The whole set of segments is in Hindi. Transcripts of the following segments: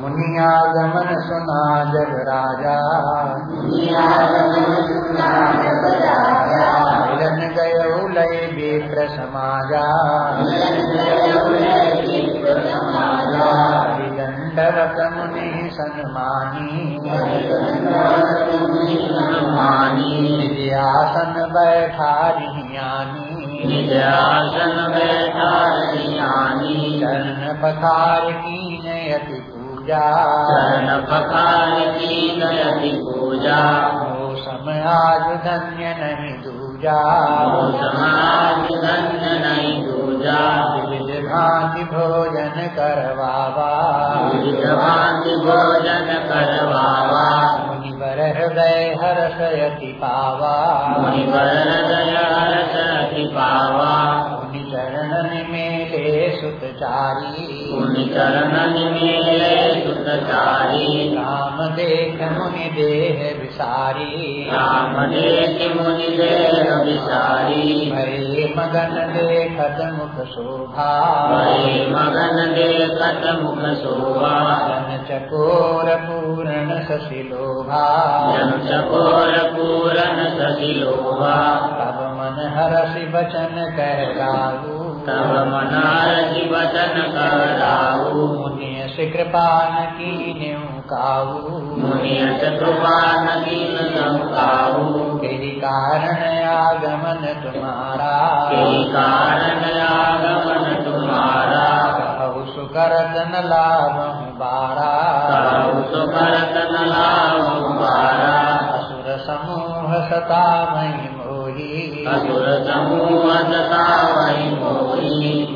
मुनियागमन सुना जग राजा मिलन गय लय विप्र समाजा दंडवत मुनि सन्मानी। आसन बैठा रियानी आसन बैठा रियानी चरण पथार की अति पूजा। चरण पखार की नयति पूजा। हो समाज धन्य नहीं दूजा। हो समाज धन्य नहीं दूजा। विविध भांति भोजन करवावा। भांति भोजन करवावा। मुनिवर हृदय हर्षयति पावा। मुनिवर दया रसति पावा। मुनि चरणन मेले सुतचारी मुनि मेले सुतचारी राम देख मुनि देह विसारी राम देख मुनि देह विसारी भय मगन देखत मुख शोभा भय मगन देखत मुख शोभा जन चकोर पूर्ण शशिलोभा जन चकोर पूरन सशिलोभा तब मन हरषि बचन कह गाऊ तब मनारति वचन कराऊ मुनिय से कृपा न की काऊ मुनियत कृपा नदीन संकाऊ तेरी कारण आगमन तुम्हारा। के कारण आगमन तुम्हारा। कहु सुकरत न लाभ बारा कहु सुकरत न लाभ बारा असुर समूह सता मही मोही असुर समूह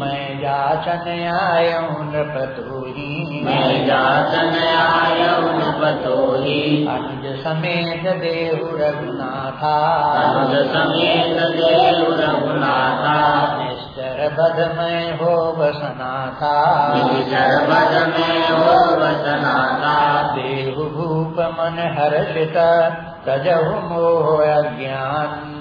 मैं जाचन आयऊ नृपतूरी मैं जातन आयऊ पतोही अनुज समेत देहु रघुनाथा अनुज समेत देव रघुनाथा। निश्चर बध में हो बसना था निजर बद में हो वसनाथा। देहु भूप मन हर्षित तजहु मोह अज्ञान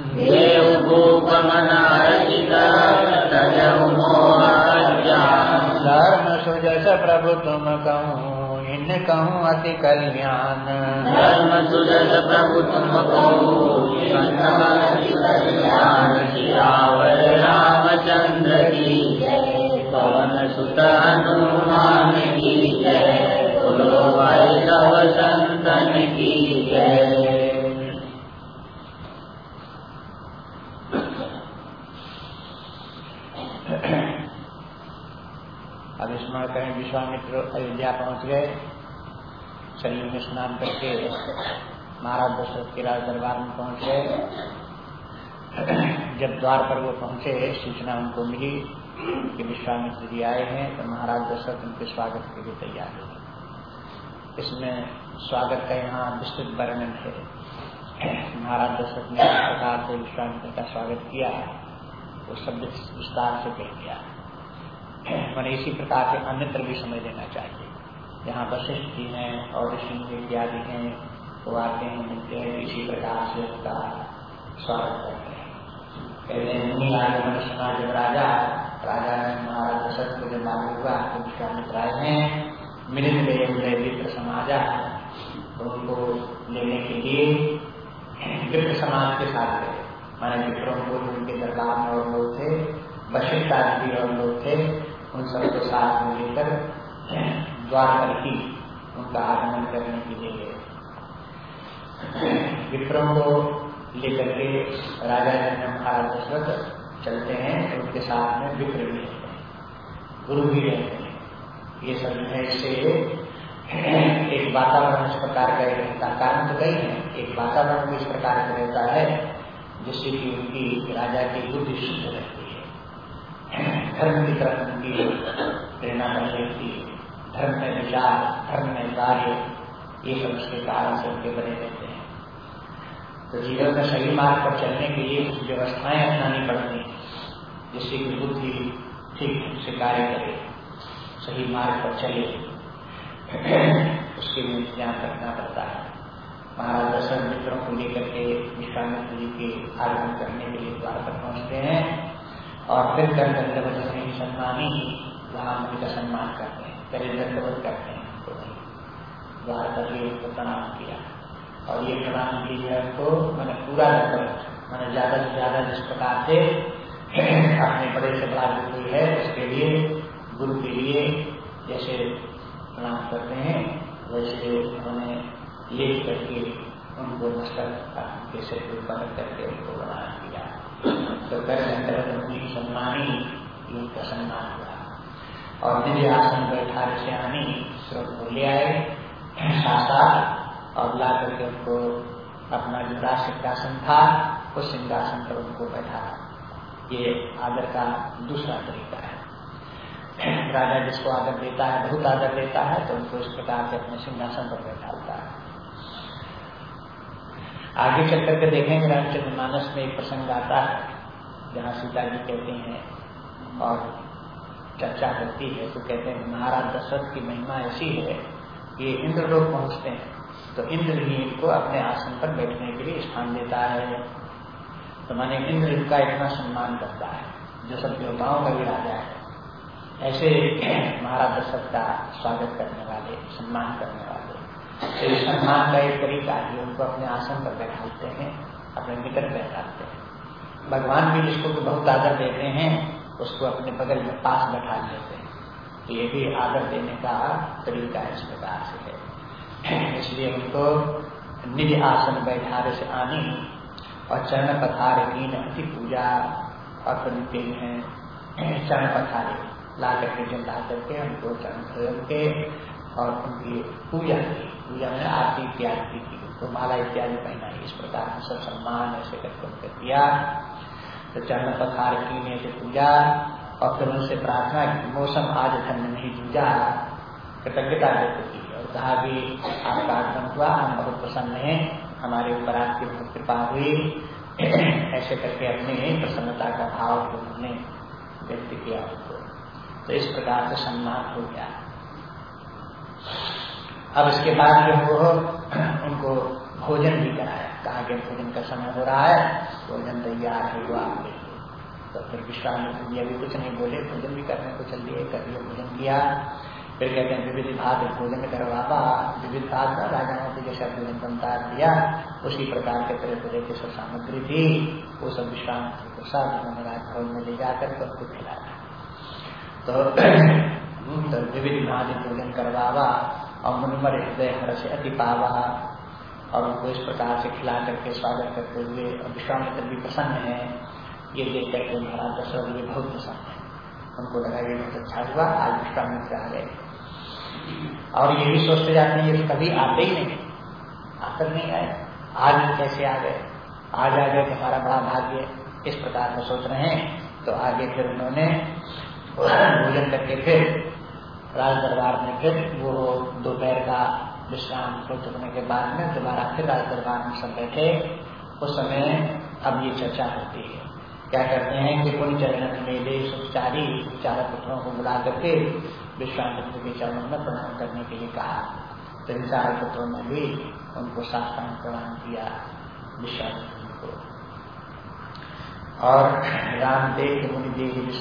धर्म सुजस प्रभु तुम कहूँ इन कहूँ अति कल्याण धर्म सुजस प्रभु तुम को कल्याण सियावर रामचंद्र की पवन सुत हनुमान की जय। संतन की जय। स्मरण करें, विश्वामित्र अयोध्या पहुँच गए। शरीर में स्नान करके महाराज दशरथ के राज दरबार में पहुँच गए। जब द्वार पर वो पहुँचे, सूचना उनको मिली कि विश्वामित्र जी आए हैं तो महाराज दशरथ उनके स्वागत के लिए तैयार हुए इसमें स्वागत का यहाँ विस्तृत वर्णन है। महाराज दशरथ ने प्रकार से विश्वामित्र का स्वागत किया। वो शब्द विस्तार से कह दिया। मैंने इसी प्रकार से अन्यत्र भी समझ लेना चाहिए। जहाँ वशिष्ठ जी हैं, और ऋषि इत्यादि हैं, वो आते हैं, मिलते हैं, इसी प्रकार से उसका स्वागत करते हैं। हैं, मुनि आगे मन सुना जब राजा राजा ने महाराज दशरथ को जब मालूम हुआ तो विश्वामित्र आए हैं, मिलित गए हुए विप्र समाजा तो उनको लेने के लिए विप्र समाज के साथ गए। माने विप्रों को उनके दरबार में और लोग थे, वशिष्ठ आदि और लोग थे उन सबके साथ में लेकर द्वार ही उनका आगमन करने के लिए गए। विप्रों को लेकर के राजा जनक महाराज दशरथ चलते हैं, उनके साथ में विप्र भी रहते हैं, गुरु भी रहते हैं। ये सब जो है, इससे एक वातावरण इस प्रकार का रहता कारण तो कई है, एक वातावरण इस प्रकार का रहता है, जिससे कि उनकी राजा की बुद्धि शुद्ध रहती है। धर्म की तरफ़ उनकी प्रेरणा बनी रहती थी। धर्म में विचार, धर्म में कार्य, ये सब उसके कारण से उनके बने रहते हैं। तो जीवन में सही मार्ग पर चलने के लिए कुछ व्यवस्थाएँ अपनानी पड़ती हैं, जिससे कि बुद्धि ठीक से कार्य करे, सही मार्ग पर चले, उसके लिए इंतज़ाम रखना पड़ता है। महाराज दशरथ मित्रों को लेकर के विश्वामित्र जी के आगमन करने के लिए द्वार पर पहुँचते हैं। और फिर कर दंडवत सम्मानी वहाँ उनका सम्मान करते हैं, पहले दंडवत करते हैं कर लिए उनको प्रणाम किया। और ये प्रणाम की जो है उनको मैंने पूरा दंडवत, मैंने ज़्यादा से ज़्यादा जिस प्रकार से अपने बड़े से बड़ा जो कोई है, उसके लिए, गुरु के लिए जैसे प्रणाम करते हैं, वैसे उन्होंने लेख करके उनको ऊपर करके उनको प्रणाम तो कर सम्मानी उनका सम्मान हुआ और दिव्य आसन बैठा से आनी ले आए सासा और ला करके उनको अपना जो राज सिंहासन था, उस सिंहासन पर उनको बैठा। ये आदर का दूसरा तरीका है। राजा जिसको आदर देता है, बहुत आदर देता है तो उनको इस प्रकार से अपने सिंहासन पर बैठा आगे चल करके देखेंगे, रामचंद्र मानस में एक प्रसंग आता है, जहाँ सीता जी कहती हैं और चर्चा होती है तो कहते हैं, महाराज दशरथ की महिमा ऐसी है कि इंद्र लोग पहुँचते हैं। तो इंद्र ही इनको अपने आसन पर बैठने के लिए स्थान देता है। तो माने इंद्र इनका इतना सम्मान करता है, जो सब देवताओं का भी राजा है। ऐसे महाराज दशरथ का स्वागत करने वाले, सम्मान करने वाले तो सम्मान का एक तरीका है उनको अपने आसन पर बैठाते हैं, अपने निकट बैठाते हैं। भगवान भी जिसको बहुत आदर देते हैं, उसको अपने बगल में पास बैठा लेते हैं। तो ये भी आदर देने का तरीका इस प्रकार से है। इसलिए उनको निज आसन बैठारे से आने और चरण पथारे की अति पूजा और बनते हैं। चरण पथारे ला करके जल ला करके उनको चरण के और उनकी पूजा की पूजा में आरती इत्यादि की तो माला इत्यादि पहनाई इस प्रकार से सब सम्मान ऐसे करके उनके किया तो चरण पथार की से पूजा और फिर उनसे प्रार्थना की, मौसम आज धन नहीं जूझा। कृतज्ञता व्यक्त की और कहा कि आपका आगमन हुआ, हम बहुत प्रसन्न है। हमारे ऊपर आपकी बहुत कृपा हुई। ऐसे करके अपने प्रसन्नता का भाव उन्होंने व्यक्त किया। तो इस प्रकार से सम्मान हो गया। अब इसके बाद जो वो उनको भोजन भी कराया। कहा कि भोजन का समय हो रहा है भोजन तैयार है वो आप ले तो फिर विश्राम जी अभी कुछ नहीं बोले भोजन भी करने को चल दिए कर लिया भोजन किया। फिर कहते हैं विविध भाग भोजन करवाबा विविध भाग का राजाओं को जैसा भोजन बनता दिया उसी प्रकार के तरह तरह की सब सामग्री थी। वो सब विश्राम को साथ उन्होंने राजभवन में ले जाकर के उनको खिलाया। तो, विविध भोजन करवावा और मुनमर हृदय हर से अति पावा और उनको इस प्रकार से खिला करके स्वागत करते हुए और विश्वामित्र भी प्रसन्न है। ये देख करके महाराज दशरथ भी बहुत प्रसन्न है। उनको लगा ये बहुत अच्छा हुआ, आज विश्वामित्र आ गए। और ये भी सोचते जाते हैं, ये कभी आते ही नहीं। आकर नहीं आए। आज कैसे आ गए? आज आ गए तो हमारा बड़ा भाग्य। इस प्रकार से सोच रहे हैं। तो आगे फिर उन्होंने भोजन करके फिर राज दरबार में फिर वो दोपहर का विश्राम हो चुकने के बाद में दोबारा फिर राज दरबार में सब बैठे। उस समय अब ये चर्चा होती है। क्या कहते हैं कि कोई चरण मेले सुचारी चार पुत्रों को बुला करके विश्वामित्र के चरणों में प्रणाम करने के लिए कहा। तो इन चार पुत्रों ने भी उनको साष्टांग प्रणाम किया विश्वामित्र को। और रामदेव मुनि देव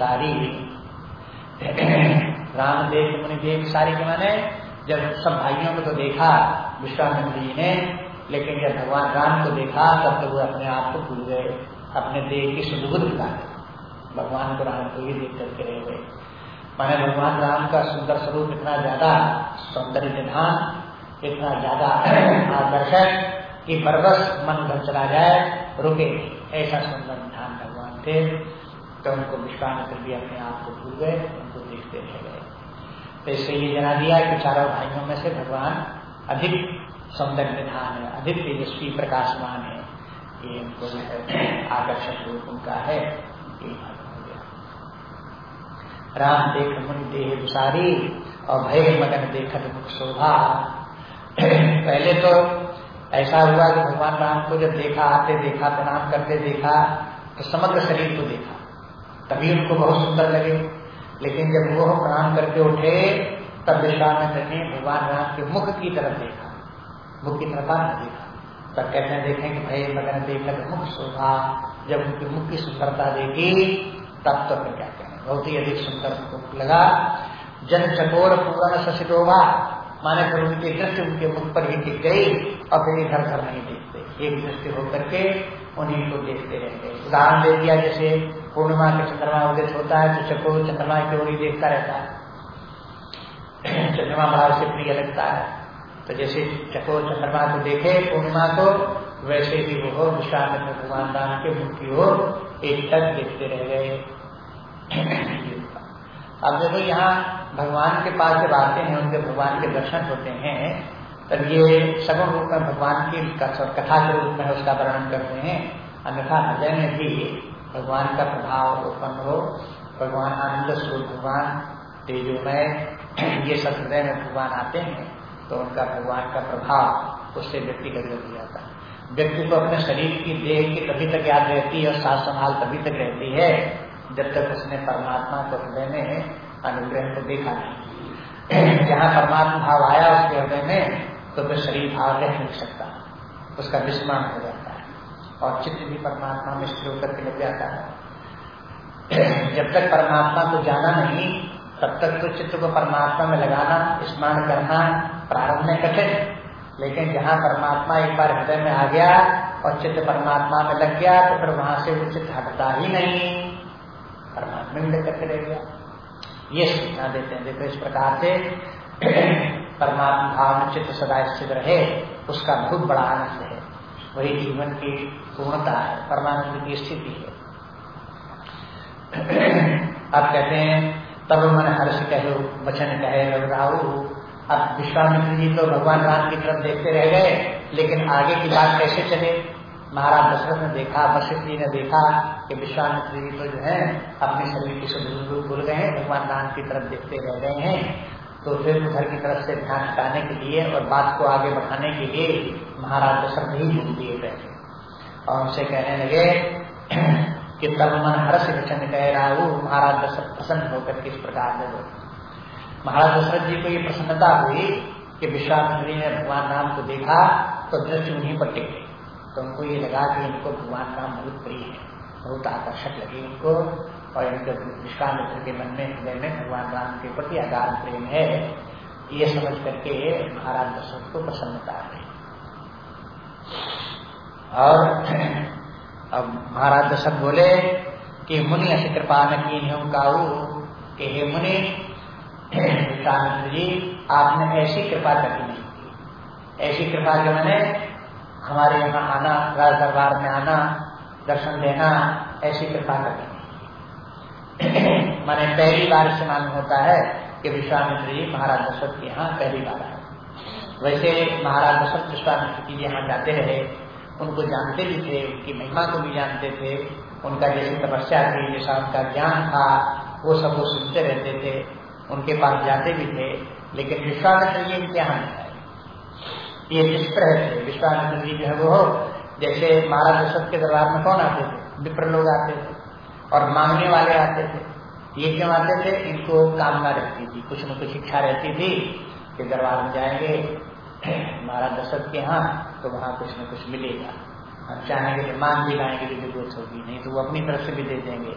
विसारी रामदेव मुनि देव सारी के माने, जब सब भाइयों को तो देखा विश्वामित्र जी ने, लेकिन जब भगवान राम को देखा, तब तो वो अपने आप को भूल गए, अपने देह की सुदबुद भुला भगवान को राम को ही देख करके रह गए। माने भगवान राम का सुंदर स्वरूप इतना ज़्यादा सौंदर्य निधान इतना ज़्यादा आकर्षक कि बरबस मन भर चला जाए, रुके, ऐसा सुंदर निधान भगवान थे। तो उनको विश्वामित्र भी अपने आप को भूल गए, उनको देखते रह गए। तो इससे ये जना दिया कि चारों भाइयों में से भगवान अधिक सौंदर्य निधान है, अधिक तेजस्वी प्रकाशमान है। ये उनको जो है आकर्षक रूप उनका है राम देख मुनि देह विसारी, और भय मगन देखत मुख शोभा। पहले तो ऐसा हुआ कि भगवान राम को जब देखा, आते देखा, प्रणाम करते देखा तो समग्र शरीर को देखा। तभी उनको बहुत सुंदर लगे। लेकिन जब वो प्रणाम करके उठे, तब विश्वामित्र ने भगवान राम के मुख की तरफ़ देखा। मुख की तरफ़ न देखा। तब कहते हैं, देखें कि भाई वगैरह देखकर मुख शोभा जब उनकी मुख की सुंदरता देखी, तब तो फिर क्या कहें। बहुत ही अधिक सुंदर मुख लगा। जन चकोर पूर्ण शशिरोभा माने फिर उनकी दृष्टि उनके मुख पर ही टिक गई और फिर इधर उधर नहीं देखते। एक दृष्टि होकर के उन्हीं को देखते रहते उदाहरण दे दिया जैसे पूर्णिमा के चंद्रमा उदित होता है तो चको चंद्रमा की ओर ही देखता रहता है। चंद्रमा बड़ा से प्रिय लगता है। तो जैसे चको चंद्रमा को देखे, पूर्णिमा को, वैसे ही वो विश्वामित्र भगवान राम के की ओर एक तक देखते रह गए। अब देखो, यहाँ भगवान के पास जब आते हैं, उनके भगवान के दर्शन होते हैं, तब ये सगुण रूप में भगवान की कथा के रूप में उसका वर्णन करते हैं। अन्यथा हृदय में भी भगवान का प्रभाव उत्पन्न हो, भगवान आनंद स्वरूप, भगवान तेजोमय, ये सब हृदय में भगवान आते हैं तो उनका भगवान का प्रभाव उससे व्यक्ति का हो जाता है। व्यक्ति को अपने शरीर की देह की तभी तक याद रहती है और साथ संभाल तभी तक रहती है, जब तक उसने परमात्मा को हृदय में अनुग्रह को देखा नहीं। जहाँ परमात्मा भाव आया उसके हृदय में तो फिर शरीर भाव रह नहीं सकता, उसका विस्मरण हो जाता और चित्त भी परमात्मा में स्थिर होकर के लग जाता है। जब तक परमात्मा को जाना नहीं, तब तक तो चित्त को परमात्मा में लगाना, स्मरण करना प्रारंभ में कठिन। लेकिन जहाँ परमात्मा एक बार हृदय में आ गया और चित्त परमात्मा में लग गया तो फिर वहाँ से वो चित्त हटता ही नहीं। परमात्मा में लेकर के गया। ये सूचना देते हैं। देखो, इस प्रकार से परमात्मा भाव में चित्त सदा स्थित रहे, उसका बहुत बड़ा आनंद है। वही जीवन की पूर्णता है परमानंद की स्थिति है। आप कहते हैं, तब मन हर्ष कहे, वचन कहे रघुराऊ अब विश्वामित्र जी तो भगवान राम की तरफ़ देखते रह गए, लेकिन आगे की बात कैसे चले? महाराज दशरथ ने देखा, वशिष्ठ जी ने देखा कि विश्वामित्र जी तो जो है, अपने शरीर की सुध भूल गए हैं, भगवान राम की तरफ़ देखते रह गए हैं। तो फिर उधर की तरफ़ से ध्यान हटाने के लिए और बात को आगे बढ़ाने के लिए महाराज दशरथ ही भूल दिए गए और उनसे कहने लगे, कि तब मन हर्ष वचन कह रहा हूँ, महाराज दशरथ प्रसन्न होकर किस प्रकार से महाराज दशरथ जी को ये प्रसन्नता हुई कि विश्वामित्री ने भगवान राम को देखा तो दृष्टि उन्हीं पर टिक गई। तो उनको ये लगा कि इनको भगवान राम बहुत प्रिय है, बहुत आकर्षक लगे इनको। और इनके विश्वामित्र के मन में, हृदय में भगवान राम के प्रति अगाध प्रेम है, ये समझ करके महाराज दशरथ को प्रसन्नता है। और अब महाराज दशरथ बोले कि मुनि ऐसी कृपा न की कि हे मुनि, विश्वामित्र जी, आपने ऐसी कृपा नहीं की ऐसी कृपा जो मैंने हमारे यहाँ आना राज दरबार में आना, दर्शन देना, ऐसी कृपा कभी मैंने पहली बार से मालूम होता है कि विश्वामित्र जी महाराज दशरथ के यहाँ पहली बार आए। वैसे महाराज दशरथ विश्वामित्र जी यहाँ जाते रहे, उनको जानते भी थे, उनकी महिमा को भी जानते थे, उनका जैसी तपस्या थी जैसा उनका ज्ञान था, वो सब वो सुनते रहते थे, उनके पास जाते भी थे, लेकिन विश्वामित्र जी इम्तिहान है ये विचित्र थे। विश्वामित्र जी जो है वो, जैसे महाराज दशरथ के दरबार में कौन आते थे? विप्र लोग आते थे। और मांगने वाले आते थे। ये क्यों आते थे? इनको कामना रहती थी। कुछ न कुछ इच्छा रहती थी कि दरबार में जाएँगे। महाराज दशरथ के यहाँ तो वहाँ कुछ न कुछ मिलेगा। हम चाहेंगे कि मांग भी लाएँगे तो ज़रूरत होगी, नहीं तो वो अपनी तरफ़ से भी दे देंगे।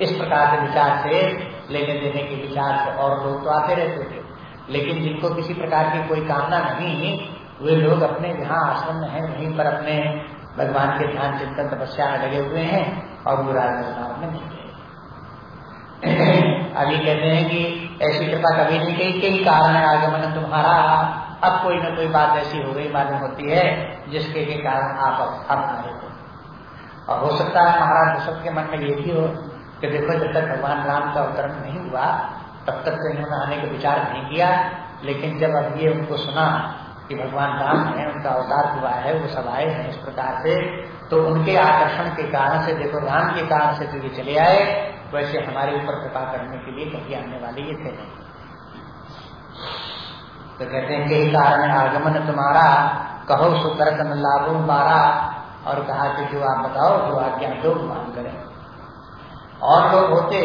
इस प्रकार के विचार से, लेने देने के विचार से और लोग तो आते रहते थे। लेकिन जिनको किसी प्रकार की कोई कामना नहीं, वे लोग अपने जहाँ आश्रम में है, वहीं पर अपने भगवान के ध्यान चिंतन तपस्या में लगे हुए हैं। और नहीं। अभी कहते हैं कि ऐसी कृपा कभी नहीं कही कई कारण है आगमन तुम्हारा। अब कोई न कोई बात ऐसी हो गई, मालूम होती है, जिसके के कारण आप अब आए हो। और हो सकता है महाराज दशरथ के मन में ये भी हो कि देखो, जब तक भगवान राम का अवतरण नहीं हुआ, तब तक तो इन्होंने आने का विचार नहीं किया, लेकिन जब अब ये उनको सुना कि भगवान राम है, उनका अवतार हुआ है, वो सब आए हैं इस प्रकार से। तो उनके आकर्षण के कारण से, देखो राम के कारण से तो ये चले आए, वैसे हमारे ऊपर कृपा करने के लिए कभी आने वाले ये थे नहीं। तो कहते हैं कि कारण आगमन तुम्हारा, कहो सुतरतन लाभो बारा और कहा कि जो आप बताओ, जो आज्ञा दो मान करें। और लोग होते,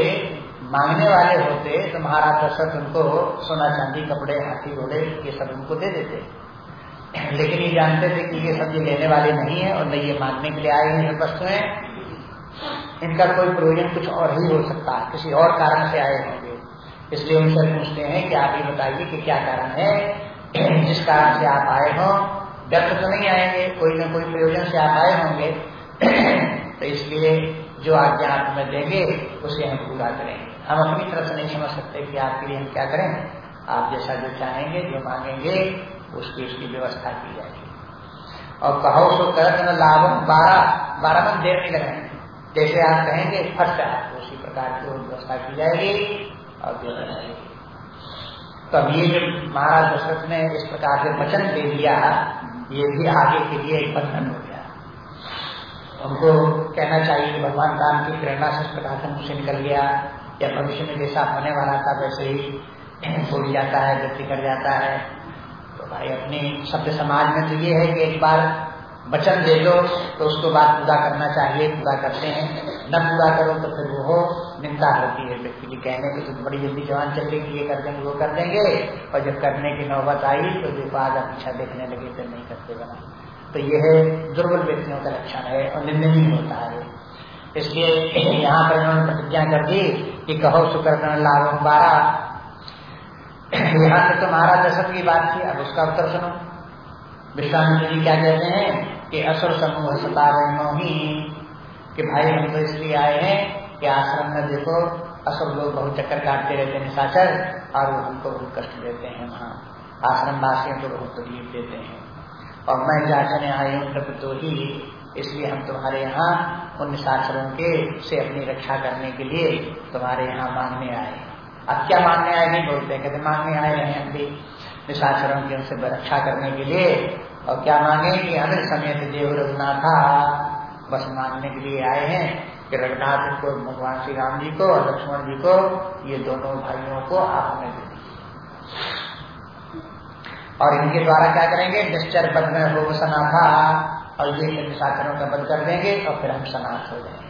मांगने वाले होते तो महाराज दशरथ उनको सोना चांदी, कपड़े, हाथी घोड़े, ये सब उनको दे देते। लेकिन ये जानते थे कि ये सब ये लेने वाले नहीं है और न ये मांगने के लिए आए हैं वस्तुएँ। इनका कोई प्रयोजन कुछ और ही हो सकता है, किसी और कारण से आए होंगे। इसलिए उनसे पूछते हैं कि आप ये बताइए कि क्या कारण है, जिस कारण से आप आए हो। व्यक्त तो नहीं आएँगे, कोई न कोई प्रयोजन से आप आए होंगे। तो इसलिए जो आज्ञा आप हमें देंगे, उसे हम पूरा करेंगे हम अपनी तरफ़ से नहीं समझ सकते कि आपके लिए हम क्या करें। आप जैसा जो चाहेंगे, जो मांगेंगे उसकी उसकी व्यवस्था की जाएगी और कहो सो कर लाभ बारह बारह मन देर नहीं लगाएँगे। जैसे आप कहेंगे, फट से आपको उसी प्रकार की व्यवस्था की जाएगी और दे जाएगी तो अब ये जो महाराज दशरथ ने इस प्रकार से वचन दे दिया, ये भी आगे के लिए एक बंधन हो गया। उनको कहना चाहिए कि भगवान राम की प्रेरणा से इस प्रकार से मुझसे निकल गया। या भविष्य में जैसा होने वाला था, वैसे ही बोल जाता है व्यक्ति कर जाता है। भाई, अपनी सभ्य समाज में तो ये है कि एक बार वचन दे दो तो उसको बात पूरा करना चाहिए, पूरा करते हैं। न पूरा करो तो फिर वो निंदा होती है व्यक्ति की कहने की तो बड़ी जल्दी जवान चल गई ये कर देंगे, वो कर देंगे। और जब करने की नौबत आई तो देखो आगे पीछा देखने लगे तो नहीं करते बना। तो ये है, दुर्बल व्यक्तियों का लक्षण है और निंदनीय होता है। इसलिए यहाँ पर इन्होंने प्रतिज्ञा कर दी कि कहो सुकर्दन लाभ बारह यहाँ से तो महाराज दशरथ की बात थी अब उसका उत्तर सुनो। विश्वामित्र जी क्या कहते हैं कि असुर समूह सता ही कि भाई हम तो इसलिए आए हैं कि आश्रम में देखो, असुर लोग बहुत चक्कर काटते रहते हैं निशाचर और वो हमको बहुत कष्ट देते हैं वहाँ। आश्रम वासियों को बहुत तकलीफ़ देते हैं। और मैं जाचने आई हूँ तो ही, इसलिए हम तुम्हारे यहाँ उन निशाचरों के से अपनी रक्षा करने के लिए तुम्हारे यहाँ मांगने आए अब क्या मांगने आए नहीं बोलते कहते मांगने आए हैं हम भी निशाचरों की उनसे रक्षा करने के लिए, और क्या मांगे कि अनिल समेत देव रघुनाथा बस मांगने के लिए आए हैं कि रघुनाथ को, भगवान श्री राम जी को और लक्ष्मण जी को, ये दोनों भाइयों को आप हमें दे और इनके द्वारा क्या करेंगे? निश्चर पद में हो सनाथा, और ये निशाचरों का बद कर देंगे, और फिर हम सनाथ हो जाएँगे।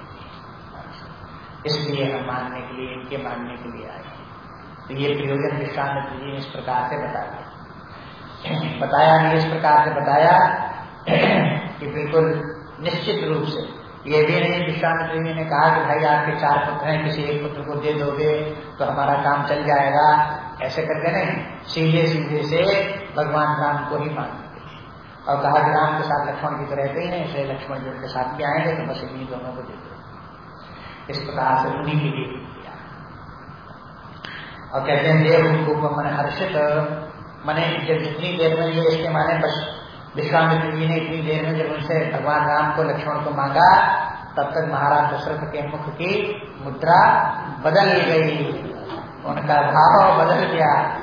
इसलिए हम मानने के लिए, इनके मानने के लिए आए तो ये प्रयोजन विश्वामित्र जी ने इस प्रकार से बता दिया बताया नहीं, इस प्रकार से बताया कि बिल्कुल निश्चित रूप से। ये भी नहीं विश्वामित्र जी ने कहा कि भाई आपके चार पुत्र हैं, किसी एक पुत्र को दे दोगे तो हमारा काम चल जाएगा। ऐसे करके नहीं, सीधे सीधे से भगवान राम को ही मान और कहा कि राम के साथ लक्ष्मण की तो रहते ही नहीं, इसलिए लक्ष्मण जी उनके साथ भी आएँगे तो बस इन्हीं दोनों को दे दो। इस प्रकार से उन्हीं के लिए और कहते हैं, देव उनको मन हर्षित, मैंने जब जितनी देर में ये इसके माने बस विश्वामित्र जी ने इतनी देर में जब उनसे भगवान राम को लक्ष्मण को मांगा, तब तक महाराज दशरथ के मुख की मुद्रा बदल गई। उनका भाव बदल गया।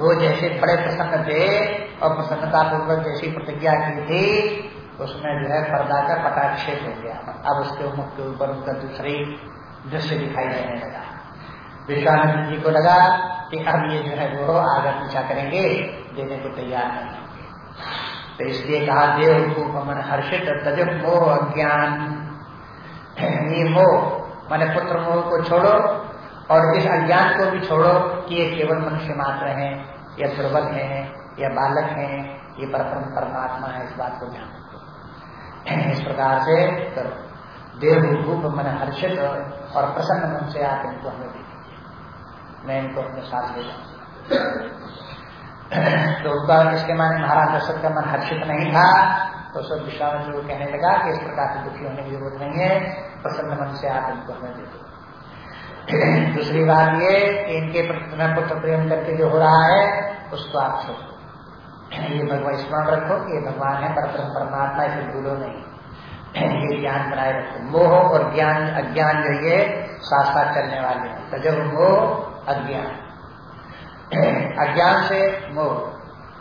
वो जैसे बड़े प्रसन्न थे और प्रसन्नता पूर्वक जैसी प्रतिज्ञा की थी, उसमें जो है पर्दा का पटाक्षेप हो गया। अब उसके मुख के ऊपर उनका दूसरी दृश्य दिखाई देने लगा। विश्वानंद जी को लगा कि अब ये जो है वो आगे पीछा करेंगे, देने को तैयार नहीं तो इसलिए कहा, देव को मन हर्षित तजब मोह अज्ञान। मोह मैंने पुत्र मोह को छोड़ो और इस अज्ञान को भी छोड़ो कि ये केवल मनुष्य मात्र हैं, या दुर्बल हैं, या बालक हैं, ये परम परमात्मा है, इस बात को ध्यान इस प्रकार से करो। देव रूप मन हर्षित और प्रसन्न मन से आप इनको हमें मैं इनको अपने साथ ले जाऊँगा तो उनका इसके माने महाराज दशरथ का मन हर्षित नहीं था तो सब विश्वामित्र को कहने लगा कि इस प्रकार से दुखी होने की ज़रूरत नहीं है, प्रसन्न मन से आप इनको हमें दे दूसरी बात ये, कि इनके पुत्र प्रेम करके जो हो रहा है, उसको आप छोड़ो ये भगवान, स्मरण रखो ये भगवान है पर परमात्मा इसे भूलो नहीं। ये ज्ञान बनाए रखो। मोह और ज्ञान, अज्ञान जो ये साथ साथ चलने वाले हैं। तो जब मोह अज्ञान। अज्ञान से मोह,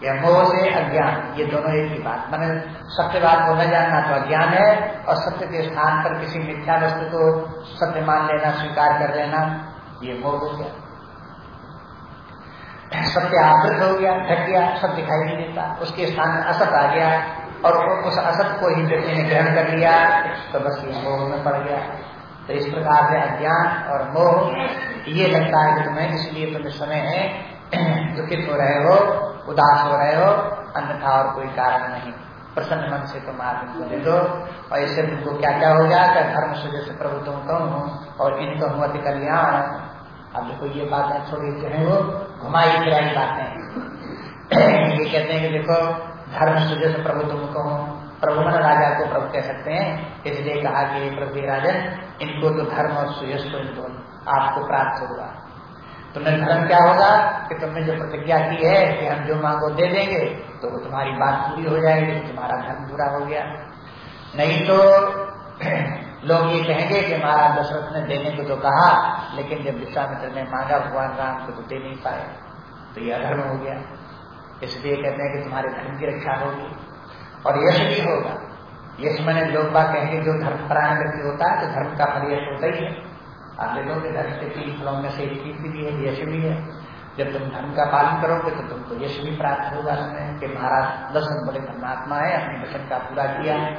या मोह से अज्ञान, ये दोनों एक ही बात। मैंने सत्य बात बोलना जानना तो अज्ञान है, और सत्य के स्थान पर किसी मिथ्या वस्तु को सत्य मान लेना, स्वीकार कर लेना, ये मोह हो गया। सत्य आवृत हो गया, ढक गया, सब दिखाई नहीं देता। उसके स्थान असत आ गया, और उस असत को ही व्यक्ति ने ग्रहण कर लिया तो बस ये मोह में पड़ गया। तो इस प्रकार से अज्ञान और मोह, ये लगता है कि तुम्हें इसलिए तुम इस समय दुखित हो रहे हो, उदास हो रहे हो, अन्यथा और कोई कारण नहीं। प्रसन्न मन से तुम आप इनको दे दो और इससे तुमको क्या क्या हो क्या धर्म से जैसे प्रभु तुम कहूँ और इनको हम अति कल्याण अब देखो, ये बातें थोड़ी जो है वो घुमाई फिराई बातें ये कहते हैं कि देखो, धर्म सुजस प्रभु तुम कहो प्रभु मन राजा को प्रभु कह सकते हैं, इसलिए कहा कि प्रभु राजन, इनको तो धर्म और सुयश को इनको आपको प्राप्त होगा। तुम्हें धर्म क्या होगा कि तुमने जो प्रतिज्ञा की है कि हम जो मांगो दे देंगे तो वो तुम्हारी बात पूरी हो जाएगी तो तुम्हारा धर्म पूरा हो गया। नहीं तो लोग ये कहेंगे कि महाराज दशरथ ने देने को तो कहा, लेकिन जब विश्वामित्र ने मांगा, भगवान राम को तो दे नहीं पाए तो यह अधर्म हो गया। इसलिए कहते हैं कि तुम्हारे धर्म की रक्षा होगी। और यश भी होगा। यश मैंने लोग बात कहेंगे, जो धर्म परायण व्यक्ति होता है तो धर्म का फल यश होता ही है। आप देखोगे धर्म के तीन फलों में से एक चीज़ भी है, यश भी है। जब तुम धर्म का पालन करोगे तो तुमको यश भी प्राप्त होगा। हमें कि महाराज दशरथ बड़े धर्मात्मा है अपने वचन का पूरा किया है।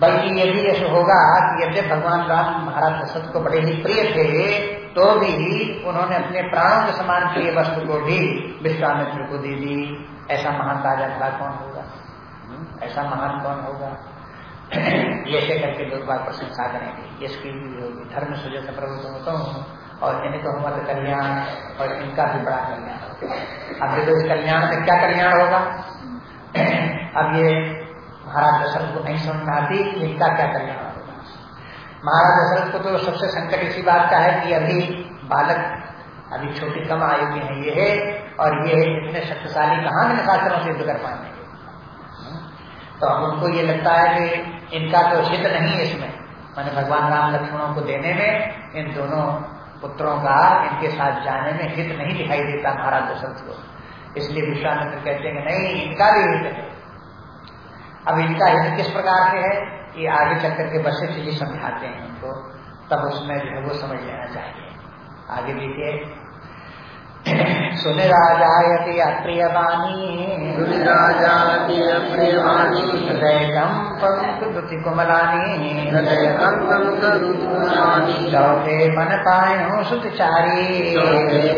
बल्कि ये भी यश होगा कि यदि भगवान राम महाराज दशरथ को बड़े ही प्रिय थे तो भी उन्होंने अपने प्राणों के समान प्रिय वस्तु को भी विश्वामित्र को दे दी। ऐसा महान राजा कौन होगा? ऐसा महान कौन होगा? ऐसे करके लोग बात प्रशंसा करेंगे। यश की भी होगी धर्म सुजय से प्रभु तो और इनको मत कल्याण और इनका भी बड़ा कल्याण होगा। अब देखो इस कल्याण में क्या कल्याण होगा? अब ये महाराज दशरथ को नहीं समझ आती इनका क्या कल्याण होगा। महाराज दशरथ को तो सबसे संकट इसी बात का है कि अभी बालक अभी छोटी कम आयु के हैं, ये है और ये है इतने शक्तिशाली कहाँ इन शास्त्रों से युद्ध कर पाएँगे? तो अब उनको ये लगता है कि इनका तो हित नहीं है इसमें। मैंने भगवान राम लक्ष्मणों को देने में, इन दोनों पुत्रों का इनके साथ जाने में हित नहीं दिखाई देता महाराज दशरथ को। इसलिए विश्वामित्र कहते हैं नहीं, इनका भी हित है। अब इनका हित किस प्रकार से है? ये आगे चल करके बसे जी समझाते हैं उनको, तब उसमें जो है वो समझ लेना चाहिए। आगे देखिए सुन राजायति अप्रियवाणी राजाति अप्रियवाणी हृदय कंपति कुमलानी हृदय चौथे मन पायो सुतचारी।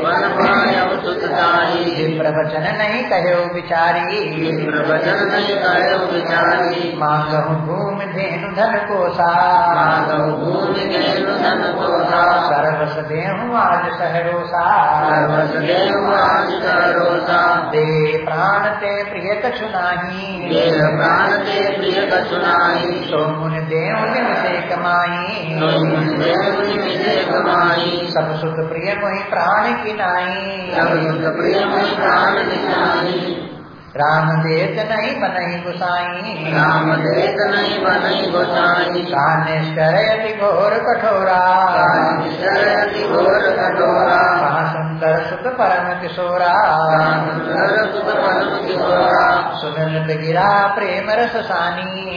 मन पायो सुतचारी। प्रवचन नहीं कहो विचारी। प्रवचन नहीं कहो विचारी। मांगहु भूमि धेनु धन कोसा माधव भूमि धेनु धन सर्वस देहु आज सहरोसा सर्वस देव आज करोसा दे प्राण ते प्रिय कछु नाही देह प्राण ते प्रिय कछुनाई सो मुन देव से कमाई सब सुख प्रिय मोहि प्राण की नाई सुख प्रिय मोहि प्राण निशाई राम देत नहीं बनही गुसाई। राम देत नहीं बनई गोसाई। कानिष्ठय अति घोर कठोरा। शरति घोर कठोरा। महा सुंदर सुत परम किशोरा। सुंदर सुत परम किशोरा। सुनत गिरा प्रेम रस सानी।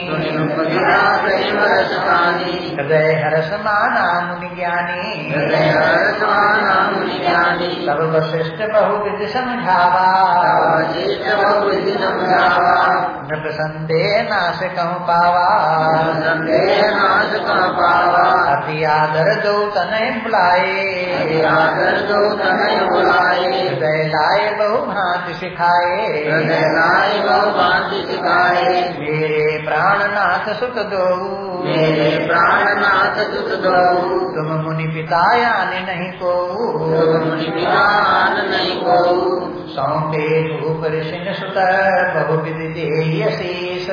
सुनिरा प्रेम रस पानी हृदय हरस माना मुनि ज्ञानी। हृदय हर्षमाना मुनि ज्ञानी। सब वशिष्ठ बहु विधि समझावा। वशिष्ठ बहुविधि समझावा नृप संदेह नाश कहूँ पावा संदेह नाश का पावा अति आदर दो तनय बुलाए आदर दो तनय बुलाए हृदय लाए बहु भांति सिखाए हृदय लाए बहु भांति सिखाए मेरे प्राणनाथ सुत दो मेरे प्राणनाथ सुत दो तुम मुनि पिता यानी नहीं को। मुनि पिता नहीं को। सौंपे धूप ऋषि सुत बहु विधि देहि अशीष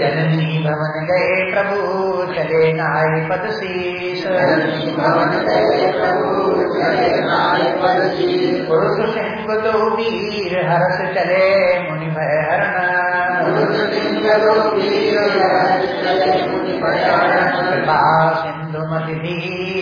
जननी भवन गए प्रभु चले नाय पद शीस पुरुष सिंह दो। वीर हर्ष चले मुनि भय हरण कृपा सिंधु मति धीर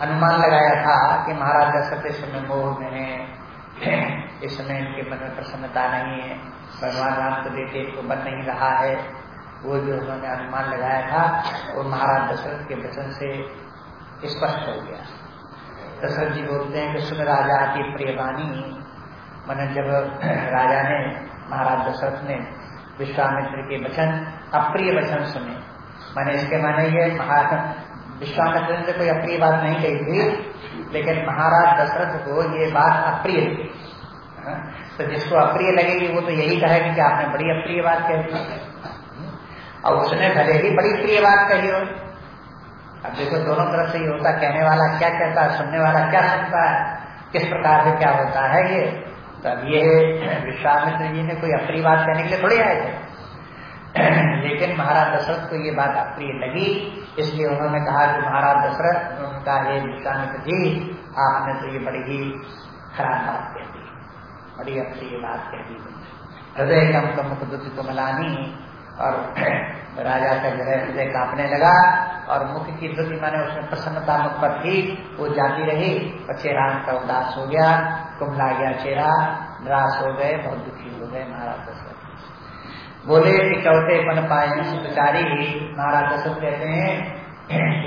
अनुमान लगाया था कि महाराज दशरथ इस समय मोह में है इस समय इनके मन में प्रसन्नता नहीं है। भगवान राम को देखे को बन नहीं रहा है। वो जो उन्होंने अनुमान लगाया था, वो महाराज दशरथ के वचन से स्पष्ट हो गया। दशरथ जी बोलते हैं कि, सुन राजा की प्रियवाणी मन जब राजा ने, महाराज दशरथ ने विश्वामित्र के वचन, अप्रिय वचन सुने। मैंने इसके माने ये विश्वामित्र ने कोई अप्रिय बात नहीं कही थी लेकिन महाराज दशरथ को ये बात अप्रिय थी। हाँ, तो जिसको अप्रिय लगेगी वो तो यही कहेगी कि आपने बड़ी अप्रिय बात कह और उसने भले ही बड़ी प्रिय बात कही हो। अब देखो दोनों तरफ़ से ये होता कहने वाला क्या कहता है सुनने वाला क्या सुनता है? किस प्रकार से क्या होता है ये? तब ये विश्वामित्र जी ने कोई अप्रिय बात कहने के लिए थोड़ी आए थे। लेकिन महाराज दशरथ को ये बात अप्रिय लगी, इसलिए उन्होंने कहा कि महाराज दशरथ उन्होंने कहा हे विश्वामित्र जी आपने तो ये बड़ी ही खराब बात कह दी, बड़ी अप्रिय बात कह दी हृदय कम कम दुखी को मिलानी, और राजा का जो है हृदय कांपने लगा, और मुख की दुखी माने उसमें प्रसन्नता मुख पर थी, वो जाती रही और चेहरा का उदास हो गया कुमला गया चेहरा, निराश हो गए, बहुत दुखी हो गए महाराज बोले कि चौथे पन पाए सुचारी महाराज दशरथ कहते हैं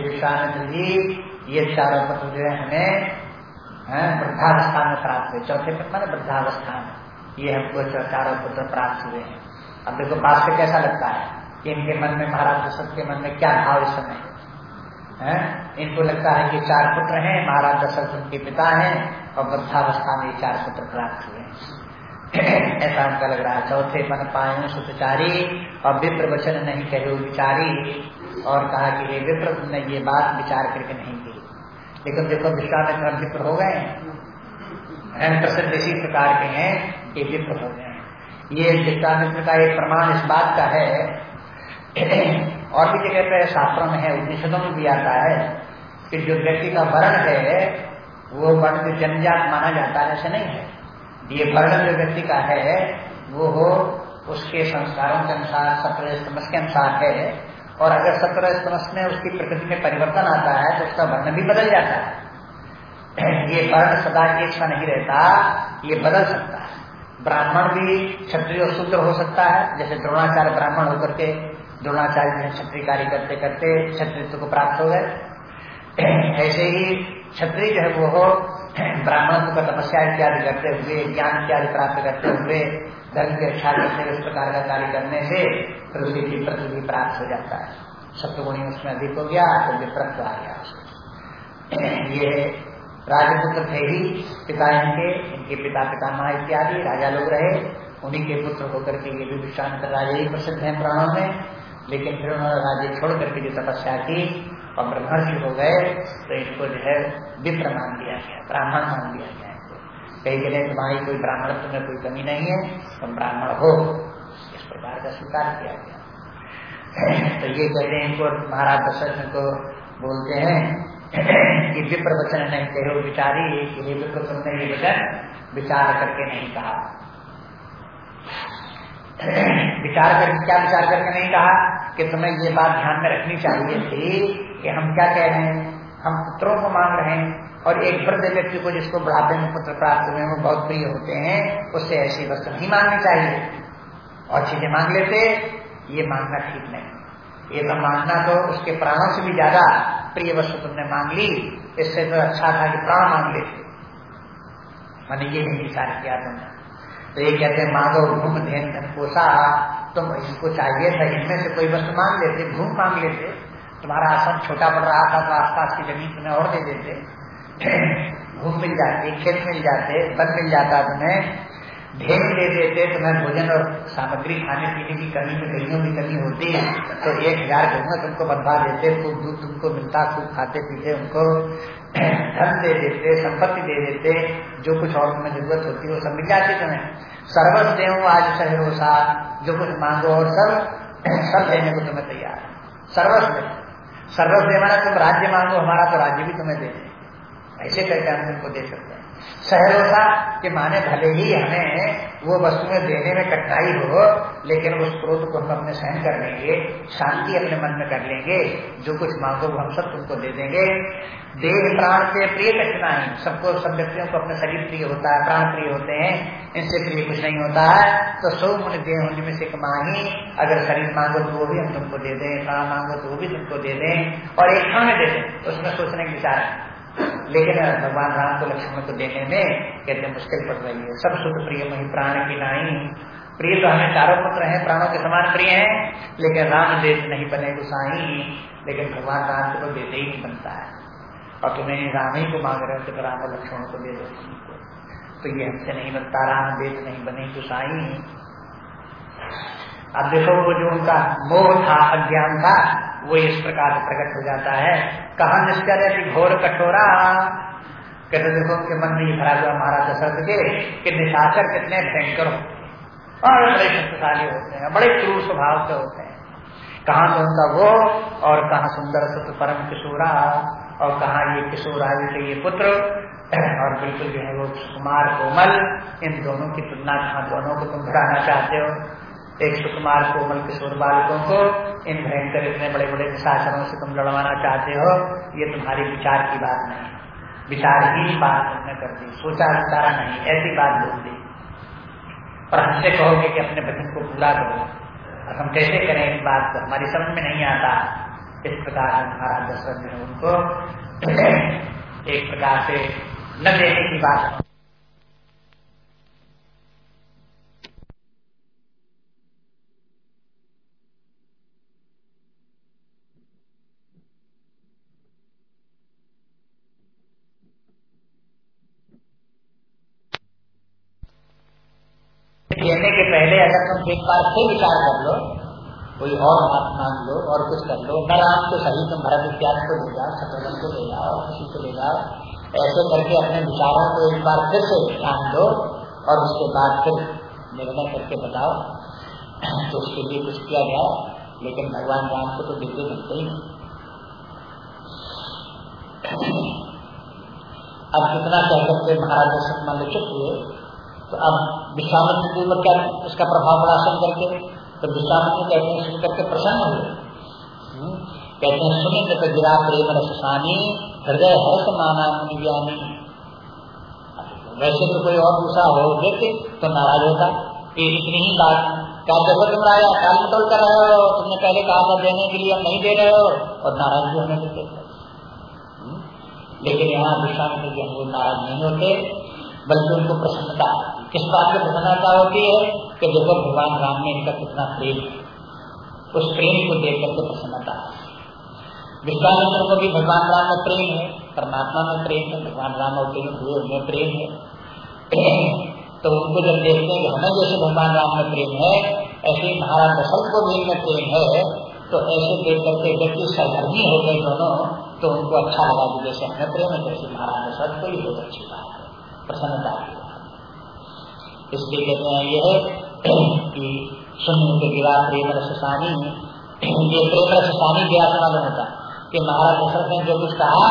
विश्वानंद जी, ये चारों पत्र जो है हमें वृद्धावस्था में प्राप्त हुए। चौथे पद मैंने वृद्धावस्था में ये हमको चारों पुत्र प्राप्त हुए हैं। अब देखो बात से कैसा लगता है? कि इनके मन में महाराज दशरथ के मन में क्या भाव इस समय? है? इनको लगता है कि चार पुत्र हैं, महाराज दशरथ उनके पिता हैं और वृद्धावस्था में ये चार पुत्र प्राप्त हुए हैं। ऐसा हमका लग रहा है। चौथे मन पाए सुचारी और विप्र वचन नहीं कहे विचारी, और कहा कि हे विप्र, तुमने ये बात विचार करके नहीं की। लेकिन देखो विश्वामित्र विप्र हो गए? प्रसिद्ध इसी प्रकार के हैं ये विप्र हो गए ये विश्वामित्र का एक प्रमाण इस बात का है। और भी जगह पे शास्त्रों में है, उपनिषदों में भी आता है कि जो व्यक्ति का वर्ण है, वो वर्ण जनजात माना जाता है, ऐसे नहीं है। ये वर्ण जो व्यक्ति का है, वो हो उसके संस्कारों के अनुसार सत्र के अनुसार है। और अगर सत्र में उसकी प्रकृति में परिवर्तन आता है तो उसका वर्ण भी बदल जाता है। ये वर्ण सदा एक सा नहीं रहता, ये बदल सकता है। ब्राह्मण भी क्षत्रिय शूद्र हो सकता है, जैसे द्रोणाचार्य ब्राह्मण होकर के, द्रोणाचार्य जो है क्षत्रिय कार्य करते करते क्षत्रित्व को प्राप्त हो गए। ऐसे ही क्षत्रिय जो है वो ब्राह्मणों को तपस्या इत्यादि करते हुए, ज्ञान इत्यादि प्राप्त करते हुए, धर्म की रक्षा हुए इस प्रकार का कार्य करने से पृथ्वी की पृथ्वी प्राप्त हो जाता है। सप्तगुणी उसमें अधिक हो गया तो विप्रत्व आ गया। ये राजपुत्र थे ही, पिता इनके इनके पिता पितामह इत्यादि, राजा लोग रहे। उन्हीं के पुत्र होकर के ये भी विश्वामित्र राजा ही प्रसिद्ध है प्राणों में। लेकिन फिर उन्होंने राज्य छोड़ करके जो तपस्या की और ब्रह्मर्षि हो गए तो इनको जो है विप्र मान दिया गया, ब्राह्मण मान दिया गया कई जगह तुम्हारी कोई ब्राह्मण में कोई कमी नहीं है, तुम ब्राह्मण हो। इस प्रकार का स्वीकार किया गया। तो ये कहते हैं इनको, महाराज दशरथ को बोलते हैं कि विप्र वचन नहीं कहे विचारी विप्र तुमने ये वचन विचार करके नहीं कहा। विचार करके, क्या विचार करके नहीं कहा? कि तुम्हें ये बात ध्यान में रखनी चाहिए थी कि हम क्या कह रहे हैं? हम पुत्रों को मांग रहे हैं। और एक वृद्ध व्यक्ति को जिसको बुढ़ापे में पुत्र प्राप्त हुए वो बहुत प्रिय होते हैं, उससे ऐसी वस्तु नहीं मांगनी चाहिए। और चीज़ें मांग लेते, ये मांगना ठीक नहीं। ये तो मांगना तो उसके प्राणों से भी ज़्यादा प्रिय वस्तु तुमने मांग ली, इससे तो अच्छा था कि प्राण मांग लेते। मैंने ये नहीं विचार किया तुमने। तो ये कहते हैं मांगो घूम धेन धन पोसा तुम इसको चाहिए था, इनमें से कोई वस्तु मांग लेते घूम मांग लेते तुम्हारा आसन छोटा पड़ रहा था तो आसपास की ज़मीन तुम्हें और दे देते। भूख मिल जाती, खेत मिल जाते, बन मिल जाता, तुम्हें ढेर दे देते। तुम्हें भोजन और सामग्री खाने पीने की कमी में कहीं की कमी होती है तो एक हज़ार गऊ तुमको बनवा देते। खूब दूध तुमको मिलता, खूब खाते पीते, उनको धन दे देते, संपत्ति दे देते। जो कुछ और तुम्हें ज़रूरत होती है, वो सब मिल जाती तुम्हें। सर्वस दे आज सहरोसा जो कुछ मांगो और सब सब देने को तुम्हें तैयार सर्वस दे सर्वस देवाना तुम राज्य मांगो, हमारा तो राज्य भी तुम्हें दे। ऐसे करके हम तुमको दे सकते हैं। सहरोसा के माने भले ही हमें वो वस्तुएँ देने में कठिनाई हो, लेकिन उस क्रोध को हम अपने सहन कर लेंगे, शांति अपने मन में कर लेंगे, जो कुछ मांगो वो हम सब तुमको दे देंगे। देह प्राण से प्रिय कठिनाई सबको, सब व्यक्तियों को अपने शरीर प्रिय होता है, प्राण प्रिय होते हैं, इनसे प्रिय कुछ नहीं होता है तो सौ मुन देह होने में से कमाही अगर शरीर मांगो तो वो भी हम तुमको दे दें, प्राण मांगो तो वो भी तुमको दे दें, और एक क्षण में दे दें तो उसमें सोचने की विचार लेकिन भगवान राम को लक्ष्मण को देने में कहते मुश्किल पड़ रही है। सब सुख प्रिय मही प्राण की नाई। प्रिय तो हमें चारों पुत्र हैं, प्राणों के समान प्रिय हैं, लेकिन राम देश नहीं बने गुसाई। लेकिन भगवान राम को तो देते ही नहीं बनता है। और तुम्हें राम ही को मांग रहे हो तो राम और लक्ष्मण को दे दो तो ये हमसे नहीं बनता, राम देश नहीं बने गुसाई। अब देखो वो जो उनका मोह था, अज्ञान था, वो इस प्रकार से प्रकट हो जाता है। कहा निश्चय कि घोर कठोरा? कहते देखो उनके मन में ये भरा हुआ महाराज दशरथ के, कि निशाचर कितने भयंकर होते और बड़े शक्तिशाली होते हैं, बड़े क्रूर स्वभाव के होते हैं। कहा तो उनका वो, और कहा सुंदर सुख परम किशोरा, और कहा ये किशोर आयु के ये पुत्र, और बिल्कुल जो है वो कुमार कोमल, इन दोनों की तुलना कहा दोनों को तुम घटाना चाहते हो एक सुकुमार कोमल किशोर बालकों को, इन भयंकर इतने बड़े बड़े शासनों से तुम लड़वाना चाहते हो, ये तुम्हारी विचार की बात नहीं। विचार ही बात तुमने कर दी। सोचा विचारा नहीं। ऐसी बात बोल दी। और हमसे कहोगे कि अपने बचन को पूरा करो और हम कैसे करें इस बात को? हमारी समझ में नहीं आता। इस प्रकार से महाराज दशरथ ने उनको। एक प्रकार से न देने की बात देने के पहले अगर तुम एक बार फिर विचार कर लो, कोई और बात मान लो और कुछ कर लो। न राम तो सही तुम भरत इत्यादि को ले जाओ शत्रुघ्न को ले जाओ, किसी को ले जाओ। ऐसे करके अपने विचारों को एक बार फिर से ध्यान दो और उसके बाद फिर निर्णय करके बताओ तो उसके लिए कुछ किया गया लेकिन भगवान राम को तो देते मिलते ही अब कितना कह सकते महाराज दशरथ मान चुप हुए। तो अब विश्वामित्र के ऊपर क्या इसका प्रभाव पड़ा सुन करके तो विश्वामित्र कहते हैं सुन करके प्रसन्न हुए हम्म, कहते हैं सुनित तो गिरा प्रेम रसानी हृदय हर्ष माना ज्ञानी वैसे तो कोई और दूसरा हो देते तो नाराज़ होता। कि इतनी ही बात। क्या जब तुम आया काल मटोल कर रहे हो? तुमने पहले कहा था देने के लिए नहीं दे रहे हो और नाराज़ भी होने देते हम्म, लेकिन यहाँ विश्वामित्र जो है नाराज़ नहीं होते बल्कि उनको प्रसन्नता। किस बात की प्रसन्नता होती है कि देखो भगवान राम में इनका कितना प्रेम उस प्रेम को देख करके प्रसन्नता विश्वामित्र को भी भगवान राम में प्रेम है, परमात्मा में प्रेम है, भगवान राम और प्रेम हुए उनमें प्रेम है। तो उनको जब देखते हैं हमें जैसे भगवान राम में प्रेम है, ऐसे ही महाराज दशरथ को भी इनमें प्रेम है तो ऐसे देख करके व्यक्ति सरधर्मी हो गए दोनों तो उनको अच्छा लगा जैसे हमें प्रेम है जैसे महाराज दशरथ को ही बहुत अच्छी बात है प्रसन्नता इसलिए कहते हैं यह कि शून्य के गिरा प्रेम रसानी ये प्रेम रसानी समाधान होता, कि महाराज दशरथ ने जो कुछ कहा,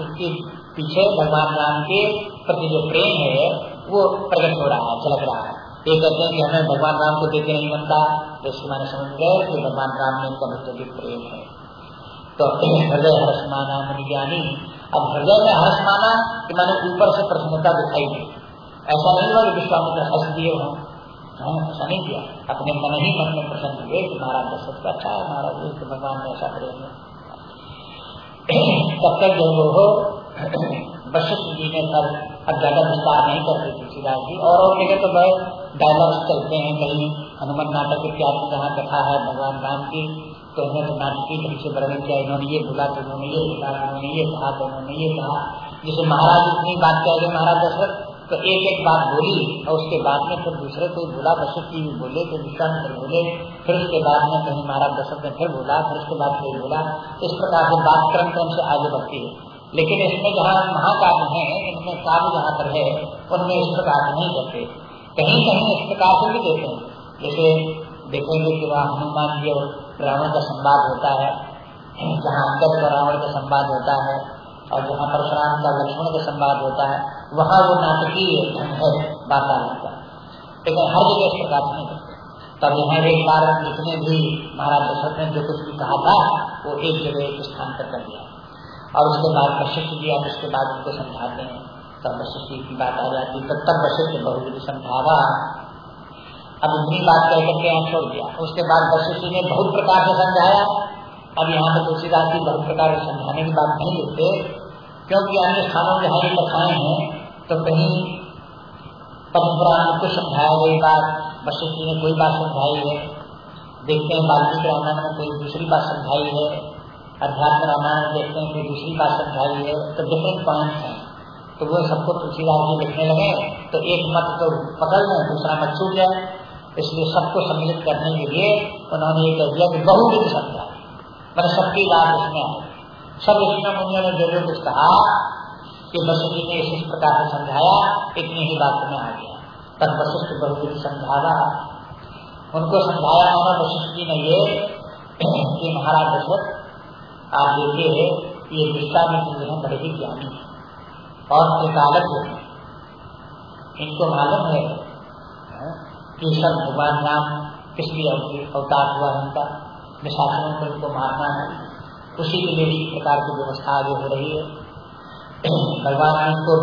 उसके पीछे भगवान राम के प्रति जो प्रेम है, वो प्रकट हो रहा है, झलक रहा है। ये कहते हैं कि हमें भगवान राम को देखे नहीं बनता जैसे मैंने समझ गए कि भगवान राम में उनका भक्तों की प्रेम है। तो हृदय हर्ष माना ज्ञानी अब हृदय में हर्ष माना कि मैंने ऊपर से प्रसन्नता दिखाई दी। ऐसा नहीं हुआ कि विश्वामित्र हर्ष दिए हो हाँ, ऐसा नहीं किया? अपने मन ही मन में प्रसन्न हुए कि महाराज दशरथ का अच्छा है महाराज तो भगवान ने ऐसा प्रेम तब तक जो हो वशिष्ठ जी ने तब अब ज़्यादा विस्तार नहीं करते तुलसीदास जी। और और जगह तो बहुत डायलॉग्स चलते हैं कहीं। हनुमान नाटक इत्यादि जहाँ कथा है भगवान राम की तो उन्हें तो नाटकीय ढंग से वर्णन किया। इन्होंने ये बोला तो उन्होंने ये बोला उन्होंने ये कहा तो उन्होंने ये कहा। जैसे महाराज इतनी बात गए महाराज दशरथ तो एक एक बात बोली और उसके बाद में फिर दूसरे कोई बोला वशिष्ठ जी भी बोले फिर विश्वामित्र बोले, फिर उसके बाद में कहीं महाराज दशरथ ने फिर बोला, फिर उसके बाद फिर बोला। इस प्रकार से बात क्रम क्रम से आगे बढ़ती है। लेकिन इसमें जहाँ महाकाव्य है इनमें काव्य जहाँ पर है, उनमें इस प्रकार से नहीं करते कहीं कहीं इस प्रकार से भी देते हैं। जैसे देखेंगे कि वहाँ हनुमान जी और रावण का संवाद होता है, जहाँ अंगद और रावण का संवाद होता है, और जहाँ परशुराम का लक्ष्मण का संवाद होता है। वहाँ वो नाटकीय है वातावरण का। लेकिन हर जगह इस प्रकार से नहीं तब यहाँ एक बार जितने भी महाराज दशरथ ने जो कुछ भी कहा था, वो एक जगह एक स्थान पर कर दिया। और उसके बाद वशिष्ठ जी आप उसके बाद उनको समझाते हैं। तब वशिष्ठ की बात आ जाती है। तब वशिष्ठ बहुविधि समझावा। अब इतनी बात कह करके यहाँ छोड़ दिया। उसके बाद वशिष्ठ ने बहुत प्रकार से समझाया। अब यहाँ पर तुलसीदास जी बहुत प्रकार से समझाने की बात नहीं लिखते क्योंकि अन्य स्थानों में हरी कथाएँ हैं। तो कहीं पद्म पुराण में कुछ समझाया गई बात, वशिष्ठ ने कोई बात समझाई है। देखते हैं वाल्मीकि रामायण में कोई दूसरी बात समझाई है। अध्यात्म रामायण देखते हैं कोई दूसरी बात समझाई है। तो डिफरेंट पॉइंट है। तो वो सबको तुलसीदास जी लिखने लगे। तो एक मत तो पकड़ लें, दूसरा मत छूट जाए। इसलिए सबको सम्मिलित करने के लिए उन्होंने ये कह दिया कि बहुविध समझा। मैंने सबकी बात उसमें आई सब ऋषि मुनियों ने जो जो कुछ कहा। कि वशिष्ठ जी ने इस प्रकार से समझाया, इतनी ही बात में आ गया। तब वशिष्ठ बहुविध समझावा उनको समझाया होना वशिष्ठ जी ने ये कि महाराज दशरथ, आप देखिए ये विश्वामित्र जो है, बड़े ही ज्ञानी है और त्रिकालज्ञ है। इनको मालूम है कि सब भगवान राम किस लिए अवतार हुआ उनका निशासनों को इनको मारना है। उसी के लिए इस प्रकार की व्यवस्था आगे हो रही है। भगवान को,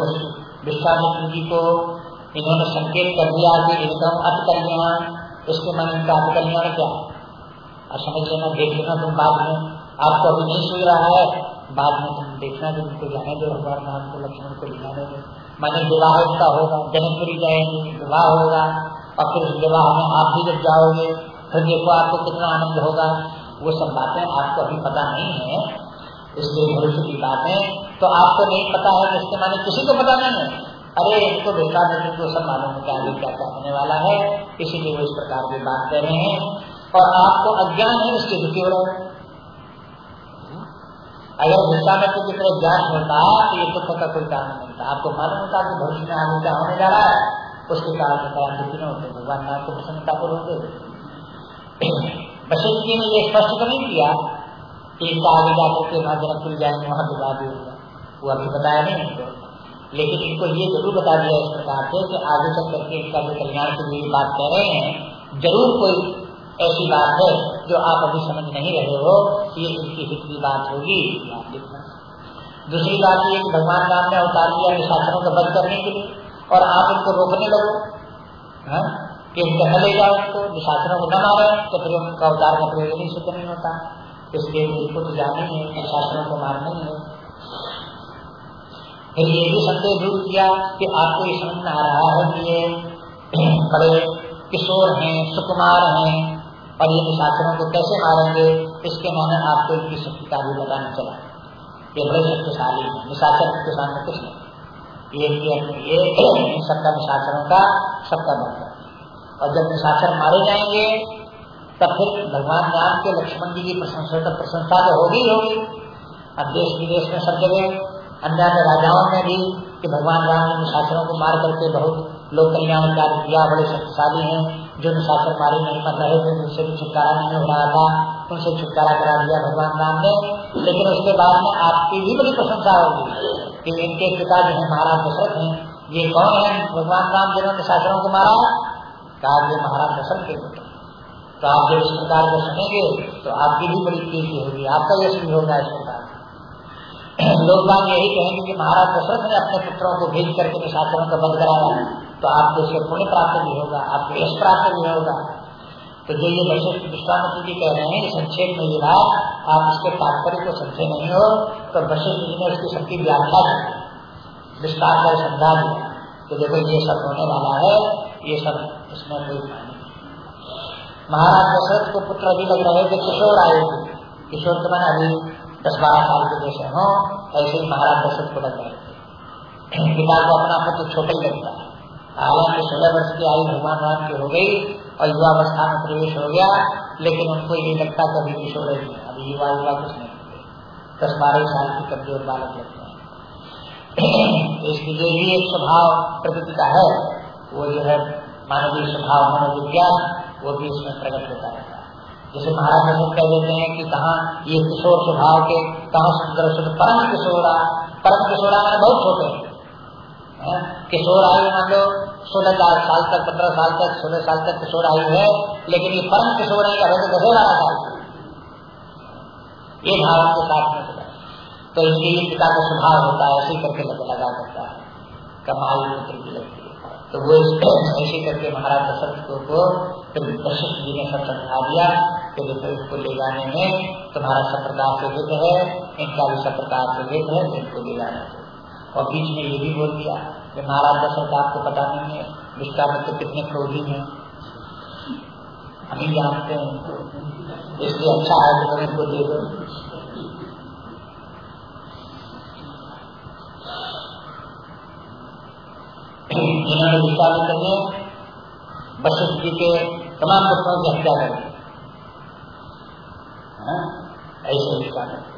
विश्वामित्र जी को इन्होंने संकेत कर दिया कि एकदम अत कल्याण इसके मन इनका अत कल्याण क्या? और समझ लेना देख लेना तुम बाद में। आपको अभी नहीं सुन रहा है। बाद में तुम देखना कि उनको जाने दो, भगवान राम को, लक्ष्मण को दिखाने दो। मैंने विवाह का होगा, जनकपुरी जाएँगे, विवाह होगा। और फिर विवाह में आप भी जब जाओगे, फिर देखो आपको कितना आनंद होगा। वो सब बातें आपको अभी पता नहीं है। इसलिए भविष्य की बात है तो आपको नहीं पता है इसके माने किसी को पता नहीं है। अरे, इनको बेटा बेटी को सब मालूम है आगे क्या क्या होने वाला है, इसीलिए वो इस प्रकार की बात कर रहे हैं। और आपको अज्ञान है इसके दुखी हो रहे अगर दिशा में तो तरह ज्ञान होता तो ये दुख का कोई कारण नहीं था आपको मालूम होता कि भविष्य में आगे क्या होने जा रहा है। उसके कारण कारण दुखी न होते। भगवान ने आपको प्रसन्नता पर होते वशिष्ठ जी ने ये स्पष्ट तो नहीं किया कि इनका आगे जाकर के वहाँ जनकपुर जाएँगे वहाँ विवाह भी वो अभी बताया नहीं इनको। लेकिन इनको ये ज़रूर बता दिया इस प्रकार से कि आगे चल करके इनका जो कल्याण के लिए बात कह रहे हैं, ज़रूर कोई ऐसी बात है जो आप अभी समझ नहीं रहे हो ये इनकी हित की बात होगी। दूसरी बात ये कि भगवान राम ने अवतार लिया निशाचरों का बंद करने के लिए और आप इनको रोकने लगो, है? कि इनको न ले जाओ उसको निशाचरों को न मारे तो फिर उनका अवतार का प्रयोजन सिद्ध नहीं होता। इसलिए इनको तो जाना ही निशाचरों को मारना है। फिर ये भी संदेह दूर किया कि आपको ये समझ में आ रहा है कि ये बड़े किशोर हैं, सुकुमार हैं, और ये निशाचरों को कैसे मारेंगे? इसके माने आपको इनकी शक्ति का भी बताना चला। ये बड़े शक्तिशाली है। निशाचर के सामने कुछ नहीं। ये ये सबका निशाचरों का सबका बंधन। और जब निशाचर मारे जाएँगे तब फिर भगवान राम के लक्ष्मण जी की प्रशंसा तो प्रशंसा तो होगी ही होगी। अब देश विदेश में सब जगह अन्य राजाओं में भी कि भगवान राम ने निशाचरों को मार करके बहुत लोक कल्याण कार्य किया, बड़े शक्तिशाली हैं, जो निशाचर मारे नहीं मर रहे थे, उनसे भी छुटकारा नहीं हो रहा था, उनसे छुटकारा करा दिया भगवान राम ने। लेकिन उसके बाद में आपकी भी बड़ी प्रशंसा होगी कि इनके पिता जो है महाराज दशरथ हैं, ये कौन है? भगवान राम जिन्होंने शासनों को मारा कहा महाराज दशरथ के तो आप जब इस प्रकार को सुनेंगे तो आपकी भी बड़ी कीर्ति होगी। आपका यश भी होगा इस प्रकार। लोग बात यही कहेंगे कि महाराज दशरथ ने अपने पुत्रों को भेज करके निशाचरों का बंद कराया। तो आपको इससे पुण्य प्राप्त भी होगा, आपको यश प्राप्त भी होगा। तो जो ये वशिष्ठ विश्वामित्र जी कह रहे हैं संक्षेप में ये बात, आप इसके तात्पर्य को समझे नहीं हो तो वशिष्ठ जी ने उसकी सबकी व्याख्या की। विस्तार कर समझा दिया तो देखो ये सब होने वाला है, ये सब इसमें कोई महाराज दशरथ को पुत्र अभी लग रहे थे किशोर आए। किशोर तो मैंने अभी दस बारह साल के जैसे हो ऐसे ही महाराज दशरथ को लग रहे थे पिता को अपना पुत्र छोटे ही लगता है। हालाँकि सोलह वर्ष की आयु भगवान राम की हो गई और युवावस्था में प्रवेश हो गया, लेकिन उनको ये लगता कभी किशोर नहीं। अभी युवा युवा कुछ नहीं दस बारह साल की कमज़ोर बालक लगते हैं। इसलिए जो भी एक स्वभाव प्रकृति का है, वो जो है मानवीय स्वभाव, मनोविज्ञान वो भी इसमें प्रकट होता रहता है। जैसे महाराज दर्शन कह देते हैं कि कहा ये किशोर स्वभाव के, कहा सुंदर सुंदर, परम किशोरा परम किशोरा मैंने बहुत छोटे किशोर आयु मान लो सोलह साल तक, पंद्रह साल तक, सोलह साल तक किशोर आयु है, लेकिन ये परम किशोर है अभी तो दस बारह साल ये भाव के साथ में तो इनके लिए पिता का स्वभाव होता है, ऐसे करके लगा करता है। कमाई पुत्र की लगती तो वो ऐसे करके महाराज दशरथ को फिर दशरथ जी ने सब समझा दिया कि देखो इसको ले जाने में तुम्हारा सब प्रकार से हित है, इनका भी सब प्रकार से हित है तो इनको ले जाना और बीच में ये भी बोल दिया कि महाराज दशरथ, आपको पता नहीं है विश्वामित्र कितने क्रोधी है। हम ही जानते हैं। इसलिए अच्छा है कि तुम इनको दे दो। जिन्होंने विश्वामित्र ने वशिष्ठ जी के तमाम पुत्रों की हत्या कर हाँ? ऐसे विश्वामित्र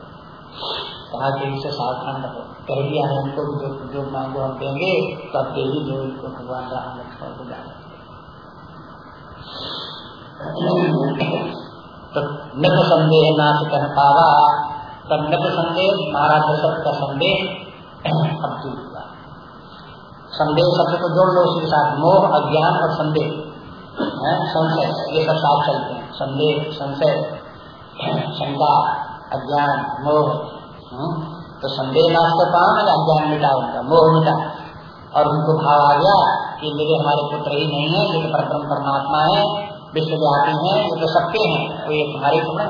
कहा कि इनसे सावधान रहो कह दिया है उनको, जो जो मांगो हम देंगे तो अब देवी जो इनको भगवान राम लक्ष्मण को जाने तो नृप संदेह नाश कह पावा, तब नृप संदेह, महाराज दशरथ का संदेह अब दूर संदेह शब्द को जोड़ लो उसके साथ। मोह, अज्ञान और संदेह। संशय। ये सब साथ चलते हैं। संदेह, संशय, शंका, अज्ञान, मोह। हम्म? तो संदेह नाश कर पाओ ना अज्ञान मिटा उनका। मोह मिटा। और उनको भाव आ गया कि मेरे हमारे पुत्र ही नहीं है, ये तो परम परमात्मा है विश्वव्यापी है, ये तो सबके हैं तो ये तुम्हारे थोड़ा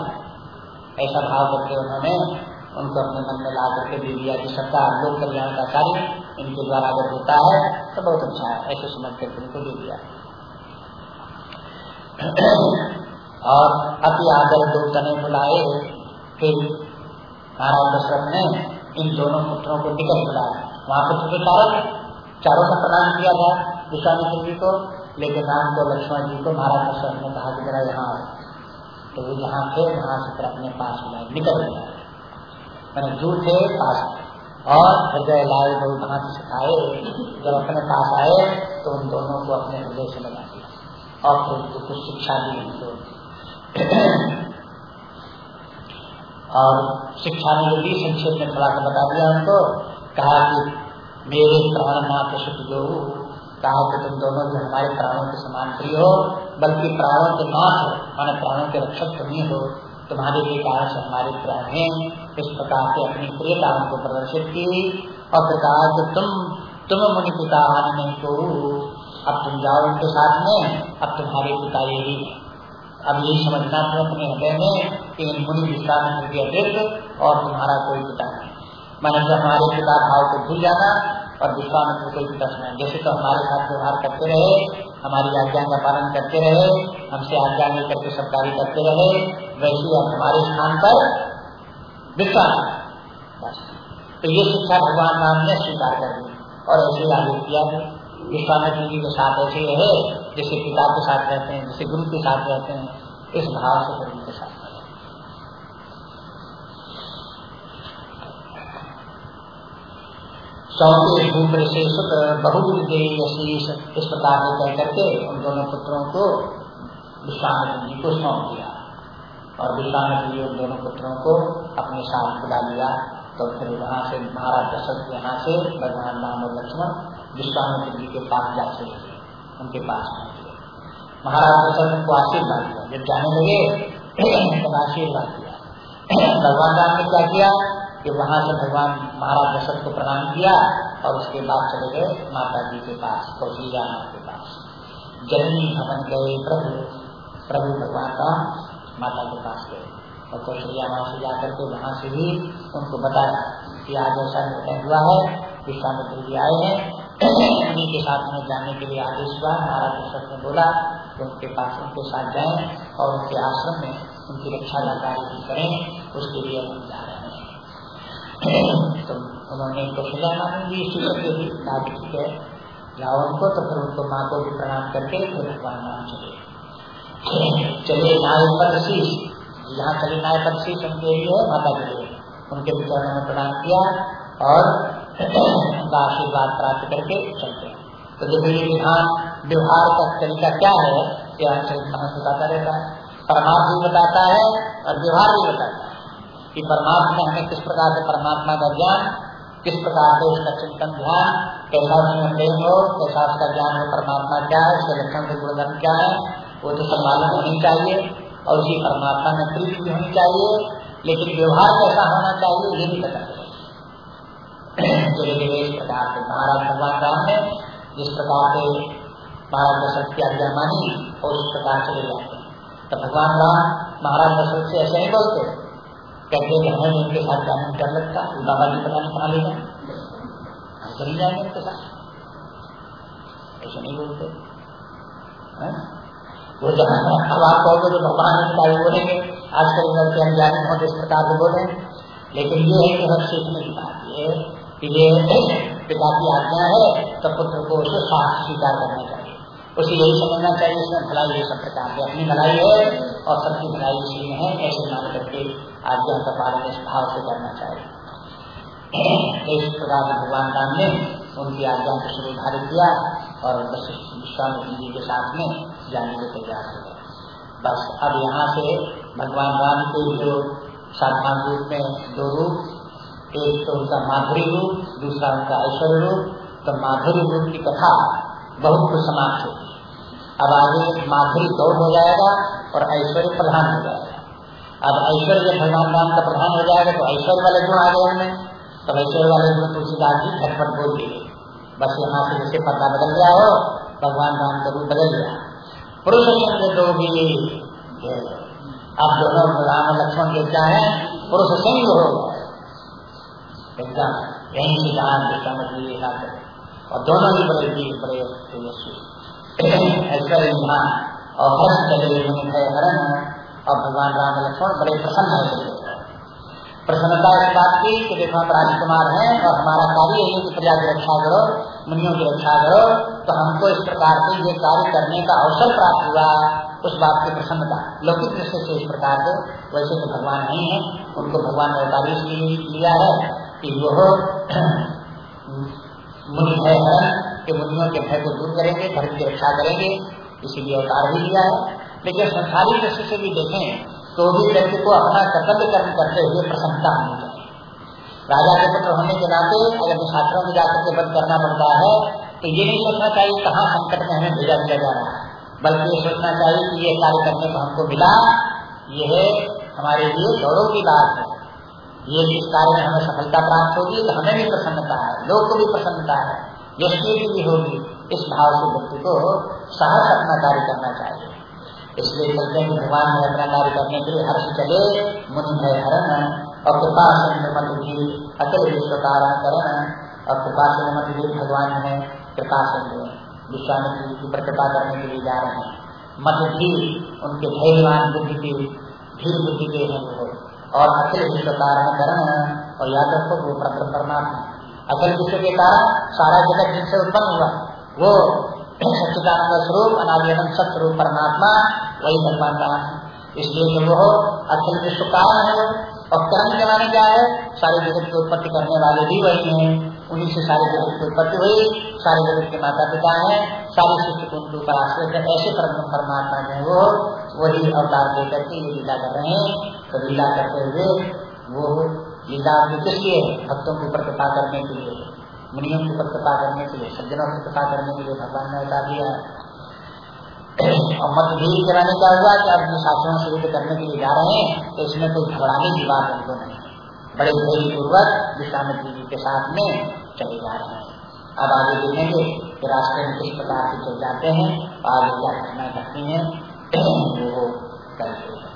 ऐसा भाव करके उन्होंने उनको अपने मन में ला करके दे दिया कि सबका लोक कल्याण का कार्य। इनके द्वारा अगर होता है तो बहुत अच्छा है। ऐसे समझ करके उनको दे दिया। और अति आदर दो तने बुलाए, फिर महाराज दशरथ ने इन दोनों पुत्रों को टिकट बुलाया। वहाँ पुत्र तो चारों चारों ने प्रदान किया था विश्वामित्र जी को, लेकिन राम को लक्ष्मण जी को महाराज दशरथ ने कहा कि जरा यहाँ तो वो जहाँ थे, वहाँ से अपने पास बुलाए निकल गया मैंने दूर थे, पास और हृदय लाल बहुत भांति सिखाए, जब अपने पास आए तो उन दोनों को अपने हृदय से लगा दिया। और फिर उनको कुछ शिक्षा दी। उनको और शिक्षा ने यदि संक्षेप में थोड़ा सा बता दिया उनको, कहा कि मेरे प्राण मात्र सुख जो कहा कि तुम दोनों जो हमारे प्राणों के समान प्रिय हो, बल्कि प्राणों के नाथ हो, माना प्राणों के रक्षक तुम ही हो, तुम्हारे लिए कारण से हमारे प्राण हैं। इस प्रकार से अपनी प्रियता उनको प्रदर्शित की और कहा कि तुम तुम मुनि पिता नहीं को अब तुम जाओ उनके साथ में, अब तुम्हारे पिता यही अब यही समझना था अपने हृदय में कि इन मुनि विश्वामित्र के अतिरिक्त और तुम्हारा कोई पिता नहीं। मैंने जो हमारे पिता भाव को भूल जाना और विश्वामित्र कोई पिता सुना जैसे तो हमारे साथ व्यवहार करते रहे, हमारी आज्ञा का पालन करते रहे, हमसे आज्ञा लेकर के सब कार्य करते रहे, वैसे अब हमारे स्थान पर विश्वास तो ये शिक्षा भगवान राम ने स्वीकार कर दी और ऐसे आगे किया विश्वामित्र जी के साथ ऐसे रहे, जैसे पिता के साथ रहते हैं, जैसे गुरु के साथ रहते हैं, इस भाव से गुरु के साथ। सौते भूप्र से सुख बहुशीष इस प्रकार से कह करके उन दोनों पुत्रों को विश्वामित्र जी को सौंप दिया। और विश्वामित्र जी उन दोनों पुत्रों को अपने साथ बुला लिया तो फिर वहाँ से महाराज दशरथ यहाँ से भगवान राम और लक्ष्मण विश्वामित्र जी के पास जा चले उनके पास पहुँच। महाराज दशरथ को आशीर्वाद दिया। जब जाने लगे, तब आशीर्वाद दिया। भगवान राम ने क्या किया कि वहाँ से भगवान महाराज दशरथ को प्रणाम किया और उसके बाद चले गए माता जी के पास कौशल्या माँ के पास। जननी भवन गए प्रभु प्रभु भगवान राम, माता के पास गए। और कौशल्या माँ से जाकर के वहाँ से भी उनको बताया कि आज ऐसा निर्णय हुआ है विश्वामित्र जी आए हैं। उन्हीं के साथ में जाने के लिए आदेश हुआ। महाराज दशरथ ने बोला कि उनके पास उनके साथ जाएँ और उनके आश्रम में उनकी रक्षा का कार्य करें, उसके लिए हम जा रहे हैं। तो उन्होंने कौशल्या माँ ने भी इसी करके भी कहा ठीक है। जाओ उनको तो फिर उनको माँ को भी प्रणाम करके फिर भगवान नाम चले। चले नाय पद शीश यहाँ चले नाय पद शीश उनके लिए माता के लिए। उनके भी चरणों में प्रणाम किया और उनका आशीर्वाद प्राप्त करके चलते हैं। तो देखो ये विधान, व्यवहार का तरीका क्या है, ये समझ बताता रहता है। परमात्मा भी बताता है और व्यवहार भी बताता है कि परमात्मा हमें किस प्रकार से परमात्मा का ज्ञान, किस प्रकार से उसका चिंतन ध्यान, कैसा उसमें प्रेम हो, कैसा उसका ज्ञान हो, परमात्मा क्या है, उसके लक्षण के गुणधर्म क्या है, वो तो सब मालूम होनी चाहिए। और उसी परमात्मा में प्रीति भी होनी चाहिए, लेकिन व्यवहार कैसा होना चाहिए, ये भी पता चले गए इस प्रकार से महाराज भगवान राम ने जिस प्रकार से महाराज दशरथ की आज्ञा मानी, और उस प्रकार चले जाते हैं। तो भगवान राम महाराज दशरथ से ऐसे नहीं बोलते कहते कि हमें उनके साथ जाने में डर लगता बाबा जी पता नहीं कहा हम चली जाएँगे उनके साथ। ऐसे नहीं बोलते। वो जब अब आप कहोगे तो भगवान ने बोलेंगे। आजकल लड़के अनजाने बहुत इस प्रकार से बोले लेकिन ये है कि हर सीखने की बात ये कि ये पिता की आज्ञा है तो पुत्र को उसे साथ स्वीकार करना चाहिए। उसे यही समझना चाहिए, इसमें भलाई ये सब प्रकार की अपनी भलाई है और सबकी भलाई इसी में है, ऐसे मान करके आज्ञा का पालन इस भाव से करना चाहिए। इस प्रकार भगवान राम ने उनकी आज्ञा को शुरू धारित किया और विश्वामित्र जी के साथ में जाने को तैयार हो गया बस अब यहाँ से भगवान राम के जो साधारण रूप में दो रूप, एक तो उनका माधुरी रूप, दूसरा उनका ऐश्वर्य रूप तो माधुरी रूप की कथा बहुत कुछ समाप्त होगी। अब आगे माधुरी गौर हो जाएगा और ऐश्वर्य प्रधान हो जाएगा। अब ऐश्वर्य जब भगवान राम का प्रधान हो जाएगा तो ऐश्वर्य वाले गुण आ गए उनमें तो ऐश्वर्य वाले गुण तुलसीदास जी झटपट बोल दिए। बस यहाँ से जैसे पता बदल गया हो, भगवान राम का रूप बदल गया। पुरुष दो भी अब दोनों राम लक्ष्मण के क्या है, पुरुष सिंह हो। एकदम यही से कहा और दोनों ही बड़े वीर, बड़े ऐसा यहाँ और चले हरण और भगवान राम लक्ष्मण बड़े प्रसन्न है। प्रसन्नता इस बात की कि देखो हम राजकुमार हैं और हमारा कार्य है कि प्रजा की रक्षा करो। मुनियों की रक्षा करो तो हमको इस प्रकार से ये कार्य करने का अवसर प्राप्त हुआ, उस बात की प्रसन्नता। लौकिक दृष्टि से इस प्रकार के वैसे तो भगवान नहीं है, उनको भगवान ने अवतार इसलिए लिया है कि वो मुनि है कि मुनियों के भय को दूर करेंगे, धर्म की रक्षा करेंगे, इसीलिए अवतार भी लिया है। लेकिन संसारी दृष्टि से भी देखें तो भी व्यक्ति को अपना कर्तव्य कर्म करते हुए प्रसन्नता होनी चाहिए। राजा के पुत्र होने के नाते अगर छात्रों में जाकर के बंद करना पड़ता है तो ये नहीं सोचना चाहिए कहाँ संकट में हमें भेजा दिया जा रहा है। बल्कि ये सोचना चाहिए कि ये कार्य करने को हमको मिला, ये हमारे लिए गौरव की बात है। ये जिस कार्य में हमें सफलता प्राप्त होगी तो हमें भी प्रसन्नता है, लोग को भी प्रसन्नता है की भी होगी। इस भाव से व्यक्ति को साहस अपना कार्य करना चाहिए। इसलिए चलते भगवान ने अपना कार्य करने के लिए हर्ष चले, मुनि है हरण। और कृपा अकल विश्व कारण। करण और भगवान है विश्वामित्र जी की करने के लिए जा रहे हैं। उनके धैर्यवान बुद्धि के, धीर बुद्धि के हैं वो। और अखिल विश्व और याद रखो वो परमात्मा अखिल विश्व के कारण सारा जगत जिनसे उत्पन्न हुआ, वो सच्चिदानंद स्वरूप सब स्वरूप परमात्मा, वही भगवान राम है। इसलिए वो अखिल विश्व कारण है और कर्म के माने क्या है? सारे जगत की उत्पत्ति करने वाले भी वही हैं। उन्हीं से सारे जगत की उत्पत्ति हुई। सारे जगत के माता पिता हैं। सारे शिष्य को उनके ऊपर आश्रित है। ऐसे परम परमात्मा जो है वो, वही अवतार दे करके ये लीला कर रहे हैं। तो लीला करते हुए वो लीला अपनी किस लिए? भक्तों के ऊपर कृपा करने के लिए, मुनियों के ऊपर कृपा करने के लिए, सज्जनों की कृपा करने के लिए भगवान ने अवतार दिया। है और मतभेद कराने का हुआ कि अपने शासन शुरू युद्ध करने के लिए जा रहे हैं तो इसमें कोई घबराने की बात उनको नहीं बड़े धैर्य पूर्वक विश्वामित्री जी के साथ में चले जा रहे हैं। अब आगे देखेंगे कि रास्ते में किस प्रकार से चल जाते हैं, और आगे क्या घटना घटती है, वो करते हैं।